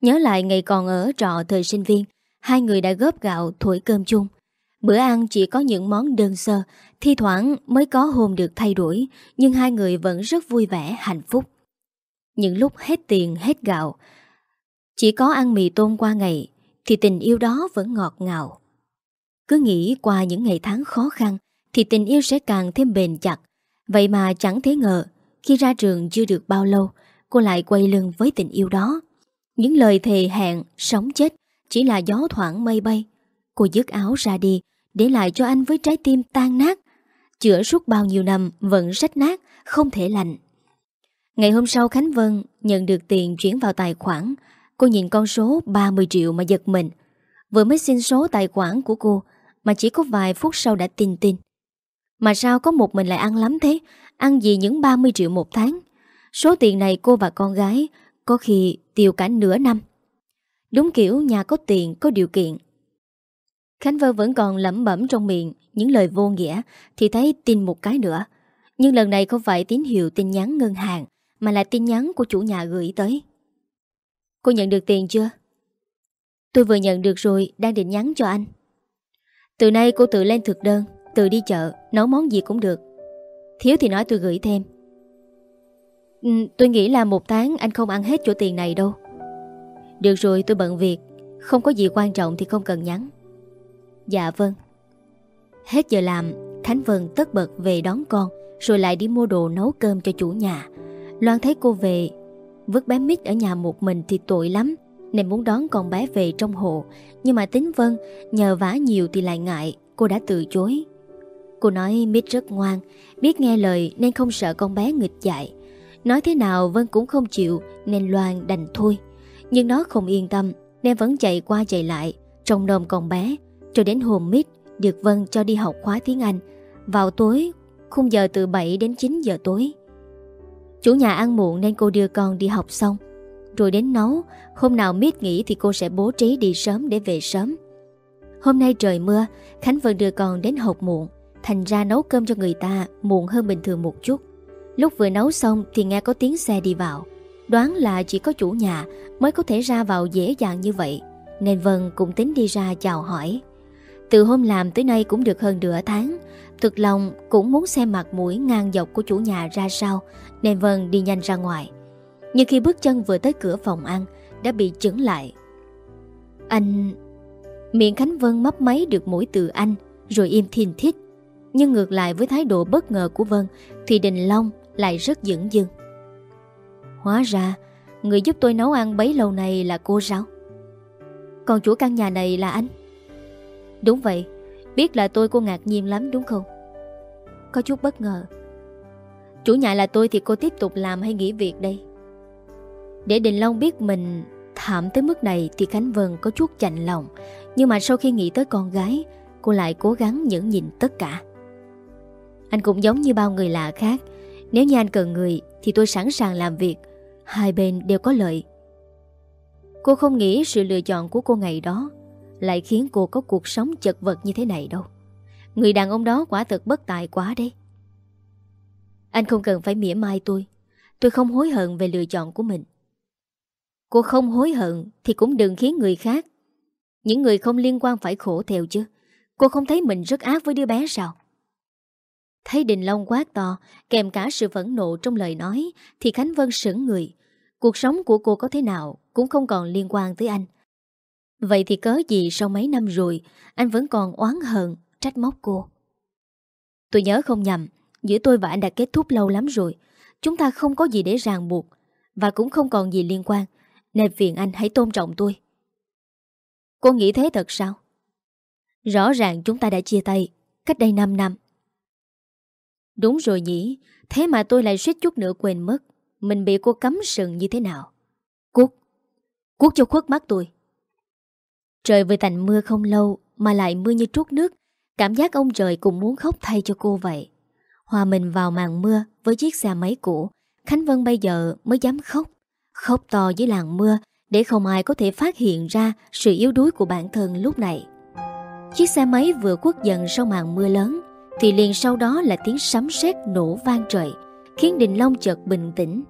Nhớ lại ngày còn ở trọ thời sinh viên, hai người đã góp gạo thổi cơm chung. Bữa ăn chỉ có những món đơn sơ, thi thoảng mới có hôm được thay đổi, nhưng hai người vẫn rất vui vẻ, hạnh phúc. Những lúc hết tiền, hết gạo, chỉ có ăn mì tôm qua ngày, thì tình yêu đó vẫn ngọt ngào. Cứ nghĩ qua những ngày tháng khó khăn, thì tình yêu sẽ càng thêm bền chặt. Vậy mà chẳng thế ngờ, khi ra trường chưa được bao lâu, cô lại quay lưng với tình yêu đó. Những lời thề hẹn, sống chết, chỉ là gió thoảng mây bay. Cô dứt áo ra đi, để lại cho anh với trái tim tan nát. Chữa suốt bao nhiêu năm vẫn rách nát, không thể lành. Ngày hôm sau Khánh Vân nhận được tiền chuyển vào tài khoản. Cô nhìn con số 30 triệu mà giật mình. Vừa mới xin số tài khoản của cô mà chỉ có vài phút sau đã tin tin. Mà sao có một mình lại ăn lắm thế? Ăn gì những 30 triệu một tháng? Số tiền này cô và con gái có khi tiêu cả nửa năm. Đúng kiểu nhà có tiền, có điều kiện Khánh Vân vẫn còn lẩm bẩm trong miệng những lời vô nghĩa thì thấy tin một cái nữa. Nhưng lần này không phải tín hiệu tin nhắn ngân hàng mà là tin nhắn của chủ nhà gửi tới. Cô nhận được tiền chưa? Tôi vừa nhận được rồi, đang định nhắn cho anh. Từ nay cô tự lên thực đơn, tự đi chợ, nấu món gì cũng được. Thiếu thì nói tôi gửi thêm. Ừ, tôi nghĩ là một tháng anh không ăn hết chỗ tiền này đâu. Được rồi, tôi bận việc, không có gì quan trọng thì không cần nhắn. Dạ vâng Hết giờ làm Khánh Vân tất bật về đón con Rồi lại đi mua đồ nấu cơm cho chủ nhà Loan thấy cô về. Vứt bé Mít ở nhà một mình thì tội lắm. Nên muốn đón con bé về trong hộ Nhưng mà tính Vân, Nhờ vả nhiều thì lại ngại. Cô đã từ chối. Cô nói Mít rất ngoan, Biết nghe lời nên không sợ con bé nghịch dại. Nói thế nào Vân cũng không chịu, Nên Loan đành thôi. Nhưng nó không yên tâm, Nên vẫn chạy qua chạy lại Trong nôm con bé. Cho đến hôm mít được Vân cho đi học khóa tiếng Anh, Vào tối, Khung giờ từ 7 đến 9 giờ tối. Chủ nhà ăn muộn nên cô đưa con đi học xong. Rồi đến nấu, Hôm nào mít nghỉ thì cô sẽ bố trí đi sớm để về sớm. Hôm nay trời mưa, Khánh Vân đưa con đến học muộn, Thành ra nấu cơm cho người ta muộn hơn bình thường một chút. Lúc vừa nấu xong thì nghe có tiếng xe đi vào. Đoán là chỉ có chủ nhà mới có thể ra vào dễ dàng như vậy, Nên Vân cũng tính đi ra chào hỏi. Từ hôm làm tới nay cũng được hơn nửa tháng, Thực lòng cũng muốn xem mặt mũi ngang dọc của chủ nhà ra sao nên Vân đi nhanh ra ngoài. Nhưng khi bước chân vừa tới cửa phòng ăn, Đã bị chững lại. Anh... Miệng Khánh Vân mấp máy được mũi từ anh, Rồi im thiên thích Nhưng ngược lại với thái độ bất ngờ của Vân, Thì Đình Long lại rất dững dưng. Hóa ra, Người giúp tôi nấu ăn bấy lâu này là cô sao? Còn chủ căn nhà này là anh? Đúng vậy, Biết là tôi cô ngạc nhiên lắm đúng không? Có chút bất ngờ. Chủ nhà là tôi thì cô tiếp tục làm hay nghỉ việc đây? Để Đình Long biết mình thảm tới mức này Thì Khánh Vân có chút chạnh lòng. Nhưng mà sau khi nghĩ tới con gái, Cô lại cố gắng nhẫn nhịn tất cả. Anh cũng giống như bao người lạ khác. Nếu như anh cần người, Thì tôi sẵn sàng làm việc. Hai bên đều có lợi. Cô không nghĩ sự lựa chọn của cô ngày đó lại khiến cô có cuộc sống chật vật như thế này đâu. Người đàn ông đó quả thật bất tài quá đấy. Anh không cần phải mỉa mai tôi. Tôi không hối hận về lựa chọn của mình. Cô không hối hận thì cũng đừng khiến người khác. Những người không liên quan phải khổ theo chứ. Cô không thấy mình rất ác với đứa bé sao? Thấy Đình Long quát to, kèm cả sự phẫn nộ trong lời nói, thì Khánh Vân sững người. Cuộc sống của cô có thế nào cũng không còn liên quan tới anh. Vậy thì cớ gì sau mấy năm rồi Anh vẫn còn oán hận Trách móc cô Tôi nhớ không nhầm Giữa tôi và anh đã kết thúc lâu lắm rồi. Chúng ta không có gì để ràng buộc Và cũng không còn gì liên quan. Nên phiền anh hãy tôn trọng tôi. Cô nghĩ thế thật sao? Rõ ràng chúng ta đã chia tay Cách đây 5 năm. Đúng rồi nhỉ, Thế mà tôi lại suýt chút nữa quên mất Mình bị cô cấm sừng như thế nào. Cút Cút cho khuất mắt tôi. Trời vừa tạnh mưa không lâu Mà lại mưa như trút nước. Cảm giác ông trời cũng muốn khóc thay cho cô vậy. Hòa mình vào màn mưa Với chiếc xe máy cũ. Khánh Vân bây giờ mới dám khóc. Khóc to dưới làn mưa Để không ai có thể phát hiện ra Sự yếu đuối của bản thân lúc này. Chiếc xe máy vừa quất dần sau màn mưa lớn, Thì liền sau đó là tiếng sấm sét nổ vang trời, Khiến Đình Long chợt bình tĩnh.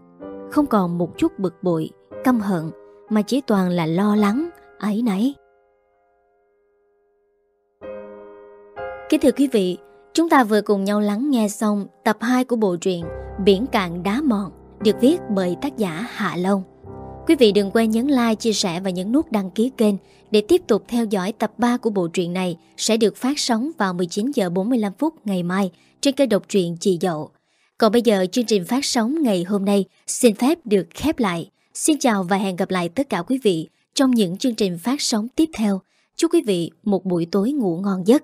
Không còn một chút bực bội, Căm hận, Mà chỉ toàn là lo lắng, Ấy nấy. Kính thưa quý vị Chúng ta vừa cùng nhau lắng nghe xong Tập 2 của bộ truyện Biển cạn đá mòn Được viết bởi tác giả Hạ Long Quý vị đừng quên nhấn like, chia sẻ và nhấn nút đăng ký kênh để tiếp tục theo dõi tập 3 của bộ truyện này sẽ được phát sóng vào 19 giờ 45 phút ngày mai trên kênh độc truyện Chị Dậu. Còn bây giờ chương trình phát sóng ngày hôm nay xin phép được khép lại. Xin chào và hẹn gặp lại tất cả quý vị trong những chương trình phát sóng tiếp theo. Chúc quý vị một buổi tối ngủ ngon giấc.